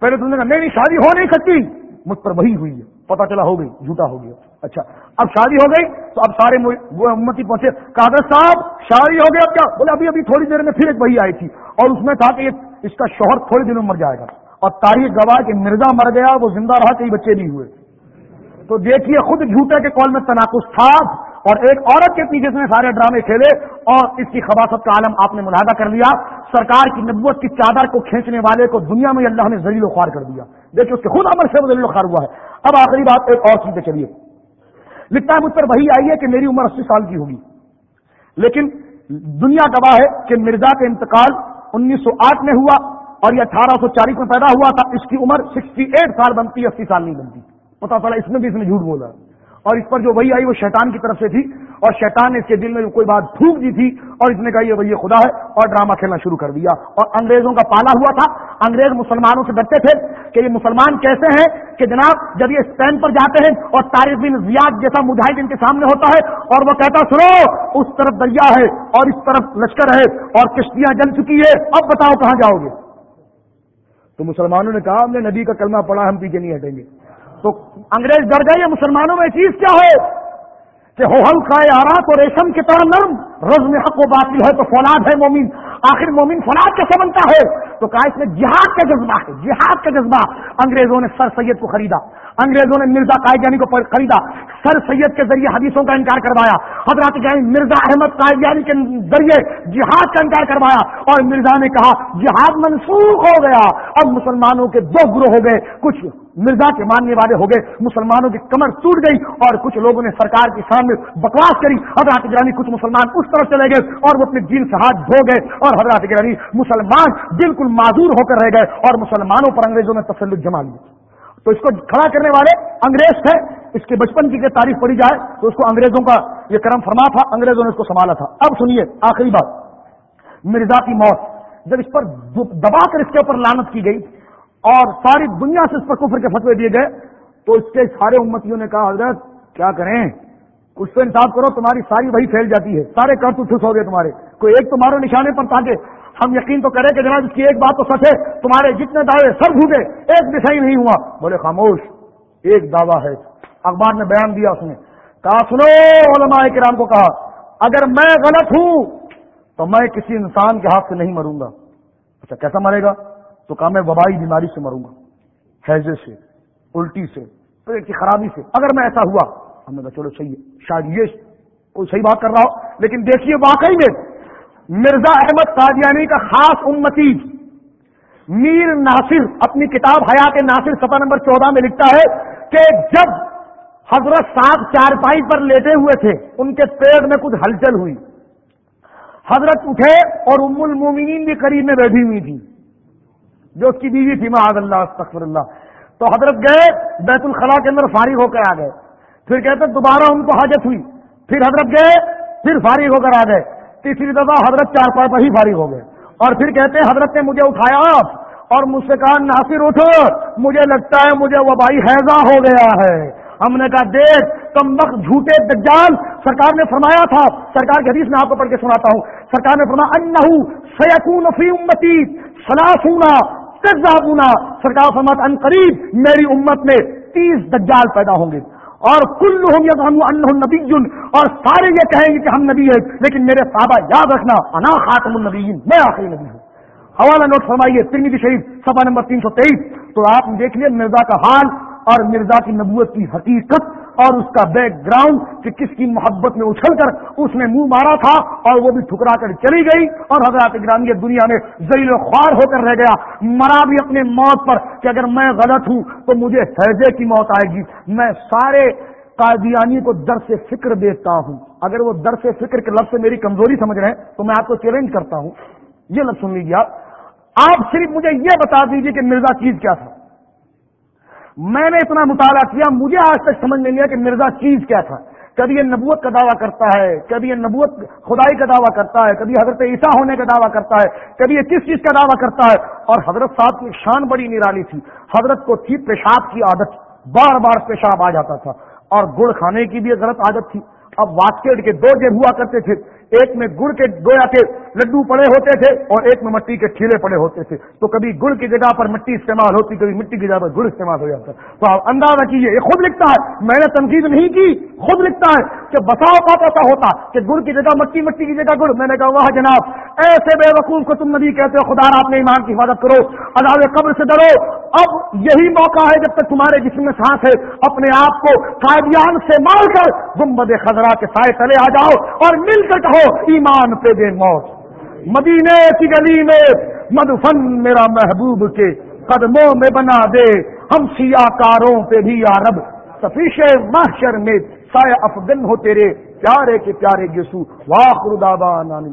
پہلے تم نے کہا، نہیں شادی ہو نہیں سکتی۔ مجھ پر وہی ہوئی ہے۔ پتا چلا ہو گئی جھوٹا ہو گیا اچھا اب شادی ہو گئی تو اب سارے وہ امتی پہنچے کاغذ صاحب، شادی ہو گئی اب کیا؟ بولے، ابھی ابھی تھوڑی دیر میں پھر ایک وہی آئی تھی اور اس میں تھا کہ اس کا شوہر تھوڑے دنوں مر جائے گا۔ اور تاریخ گواہ کہ مرزا مر گیا، وہ زندہ رہا کئی بچے نہیں ہوئے۔ تو دیکھیے، خود جھوٹے کے کال میں تناقض تھا اور ایک عورت کے پیچھے سے سارے ڈرامے کھیلے اور اس کی خباست کا عالم آپ نے ملاحدہ کر لیا۔ سرکار کی نبوت کی چادر کو کھینچنے والے کو دنیا میں اللہ نے زلیل و خوار کر دیا۔ دیکھیے، اس کے خود عمل سے وہ زلیل و خوار ہوا ہے۔ اب آخری بات ایک اور چیز چلیے۔ لکھتا ہے مجھ پر وہی آئی ہے کہ میری عمر اسی سال کی ہوگی۔ لیکن دنیا گواہ ہے کہ مرزا کا انتقال انیس سو آٹھ میں ہوا اور یہ اٹھارہ سو چالیس میں پیدا ہوا تھا۔ اس کی عمر سکسٹی ایٹ سال بنتی اسی سال نہیں بنتی۔ پتا چلا اس میں بھی اس نے جھوٹ بولا اور اس پر جو وہی آئی وہ شیطان کی طرف سے تھی۔ اور شیطان نے اس کے دل میں کوئی بات پھونک دی تھی اور اس نے کہا یہ وہی خدا ہے اور ڈرامہ کھیلنا شروع کر دیا اور انگریزوں کا پالا ہوا تھا۔ انگریز مسلمانوں سے ڈرتے تھے کہ یہ مسلمان کیسے ہیں کہ جناب جب یہ اسپین پر جاتے ہیں اور تاریخ بن زیاد جیسا مجاہد ان کے سامنے ہوتا ہے اور وہ کہتا سنو، اس طرف دریا ہے اور اس طرف لشکر ہے اور کشتیاں جل چکی ہے اب بتاؤ کہاں جاؤ گے؟ تو مسلمانوں نے کہا، ہم نے ندی کا کلمہ پڑا ہم پیچھے نہیں ہٹیں گے۔ تو انگریز ڈر گئے مسلمانوں میں چیز کیا ہے؟ کہ ہو کا آرا تو ریشم کی طرح نرم، رزم حق و باطل ہے تو فولاد ہے مومن۔ آخر مومن فولاد کیسے بنتا ہے؟ تو کہا اس میں جہاد کا جذبہ ہے، جہاد کا جذبہ۔ انگریزوں نے سر سید کو خریدا۔ انگریزوں نے مرزا قائدیانی کو خریدا۔ سر سید کے ذریعے حدیثوں کا انکار کروایا۔ حضرات مرزا احمد قائدیانی کے ذریعے جہاد کا انکار کروایا۔ اور مرزا نے کہا، جہاد منسوخ ہو گیا۔ اب مسلمانوں کے دو گروہ ہو گئے۔ کچھ مرزا کے ماننے والے ہو گئے۔ مسلمانوں کی کمر ٹوٹ گئی اور کچھ لوگوں نے سرکار کے سامنے بکواس کری۔ حضرات گرانی کچھ مسلمان اس طرف چلے گئے اور وہ اپنے دین سے ہاتھ دھو گئے اور حضرات گرانی مسلمان بالکل معذور ہو کر رہ گئے اور مسلمانوں پر انگریزوں نے تسلط جما لیا تو اس کو کھڑا کرنے والے انگریز تھے، اس کے بچپن کی تعریف پڑی جائے تو اس کو انگریزوں کا یہ کرم فرما تھا، انگریزوں نے اس کو سنبھالا تھا۔ اب سنیے، آخری بات۔ مرزا کی موت، جب اس پر دبا کر اس کے اوپر لانت کی گئی اور ساری دنیا سے اس پر کفر کے فتوے دیے گئے، تو اس کے سارے امتیوں نے کہا، حضرت، کیا کریں؟ کچھ تو انصاف کرو، تمہاری ساری وہی پھیل جاتی ہے۔ سارے کر تو ٹھس ہو گئے تمہارے۔ کوئی ایک تمہارے نشانے پر تاکہ ہم یقین تو کریں کہ جناب اس کی ایک بات تو سچ ہے، تمہارے جتنے دعوے سب جھوٹے، ایک بھی صحیح نہیں ہوا۔ بولے، خاموش، ایک دعویٰ ہے۔ اخبار نے بیان دیا اس نے۔ کہا، سنو، علماء کرام کو کہا، اگر میں غلط ہوں تو میں کسی انسان کے ہاتھ سے نہیں مروں گا۔ اچھا کیسا مرے گا؟ تو کہا، میں وبائی بیماری سے مروں گا، حیضے سے، الٹی سے، پیٹ کی خرابی سے۔ اگر میں ایسا ہوا ہم نے چلو صحیح ہے، شاید یہ کوئی صحیح بات کر رہا ہو، لیکن دیکھیے واقعی میں مرزا احمد قادیانی کا خاص امتی میر ناصر، اپنی کتاب حیات ناصر سفا نمبر چودہ میں لکھتا ہے کہ جب حضرت صاحب چارپائی پر لیٹے ہوئے تھے، ان کے پیڑ میں کچھ ہلچل ہوئی۔ حضرت اٹھے اور ام المومنین بھی قریب میں بیٹھی ہوئی تھی، جو اس کی بیوی تھی، معاذ اللہ، استغفر اللہ۔ تو حضرت گئے، بیت الخلاء کے اندر فارغ ہو کے آ گئے۔ پھر کہتے دوبارہ ان کو حاجت ہوئی، پھر حضرت گئے، پھر فارغ ہو کر آ گئے۔ تیسری دفعہ حضرت چار پار پر ہی فارغ ہو گئے۔ اور پھر کہتے ہیں حضرت نے مجھے اٹھایا اور مجھ سے کہا، ناصر اٹھو مجھے لگتا ہے مجھے وبائی حیضہ ہو گیا ہے۔ ہم نے کہا، دیکھ، کم وقت جھوٹے دجال۔ سرکار نے فرمایا تھا، سرکار کے حدیث میں آپ کو پڑھ کے سناتا ہوں۔ سرکار نے فرمایا، انہو سیکون فی امتی سلاسونا سرکار فرماتا، ان قریب میری امت میں تیس دجال پیدا ہوں گے۔ اور کل ہوں گے نبی اور سارے یہ کہیں گے کہ ہم نبی ہیں، لیکن میرے صحابہ یاد رکھنا، انا خاتم النبی میں آخری نبی ہوں۔ حوالہ نوٹ فرمائیے ترمیدی شریف سفا نمبر تین سو تیئیس۔ تو آپ دیکھ لیے مرزا کا حال اور مرزا کی نبوت کی حقیقت اور اس کا بیک گراؤنڈ کہ کس کی محبت میں اچھل کر اس نے منہ مارا تھا اور وہ بھی ٹھکرا کر چلی گئی اور حضرات گرامی دنیا میں ذیل و خوار ہو کر رہ گیا۔ مرا بھی اپنے موت پر کہ اگر میں غلط ہوں تو مجھے حیضے کی موت آئے گی۔ میں سارے قادیانی کو در سے فکر دیتا ہوں۔ اگر وہ در سے فکر کے لفظ سے میری کمزوری سمجھ رہے ہیں تو میں آپ کو چیلنج کرتا ہوں۔ یہ لفظ سن لیجیے آپ۔ آپ صرف مجھے یہ بتا دیجیے کہ مرزا چیز کیا تھا۔ میں نے اتنا مطالعہ کیا، مجھے آج تک سمجھ نہیں لیا کہ مرزا چیز کیا تھا۔ کبھی یہ نبوت کا دعویٰ کرتا ہے، کبھی یہ نبوت خدائی کا دعویٰ کرتا ہے، کبھی حضرت عیسیٰ ہونے کا دعویٰ کرتا ہے، کبھی یہ کس چیز کا دعویٰ کرتا ہے۔ اور حضرت صاحب کی شان بڑی نرالی تھی۔ حضرت کو تھی پیشاب کی عادت، بار بار پیشاب آ جاتا تھا۔ اور گڑ کھانے کی بھی غلط عادت تھی۔ اب واسکٹ کے دو جب ہوا کرتے تھے۔ ایک میں گڑ کے گویا کے لڈو پڑے ہوتے تھے اور ایک میں مٹی کے ٹھیلے پڑے ہوتے تھے۔ تو کبھی گڑ کی جگہ پر مٹی استعمال ہوتی، کبھی مٹی کی جگہ پر گڑ استعمال ہو جاتا۔ تو آپ اندازہ کیجیے یہ خود لکھتا ہے۔ میں نے تنقید نہیں کی، خود لکھتا ہے کہ بساؤ کا ایسا ہوتا کہ گڑ کی جگہ مٹی مٹی کی جگہ گڑ میں نے کہا وہ جناب، ایسے بے وقوف کو تم نبی کہتے ہو، خدا اپنے ایمان کی حفاظت کرو، عذاب قبر سے ڈرو۔ اب یہی موقع ہے جب تک تمہارے جسم میں سانس ہے۔ اپنے آپ کو قائدیان سے مال کر گمبد خزرا کے سائے تلے آ جاؤ اور مل کر کہو، ایمان پہ دے موت۔ مدینے کی گلی میں مدفن میرا محبوب کے قدموں میں بنا دے۔ ہم سیاہ کاروں پہ بھی عرب سفیش محشر میں سایہ افغن ہو تیرے پیارے کے پیارے یسو واخر دابا نان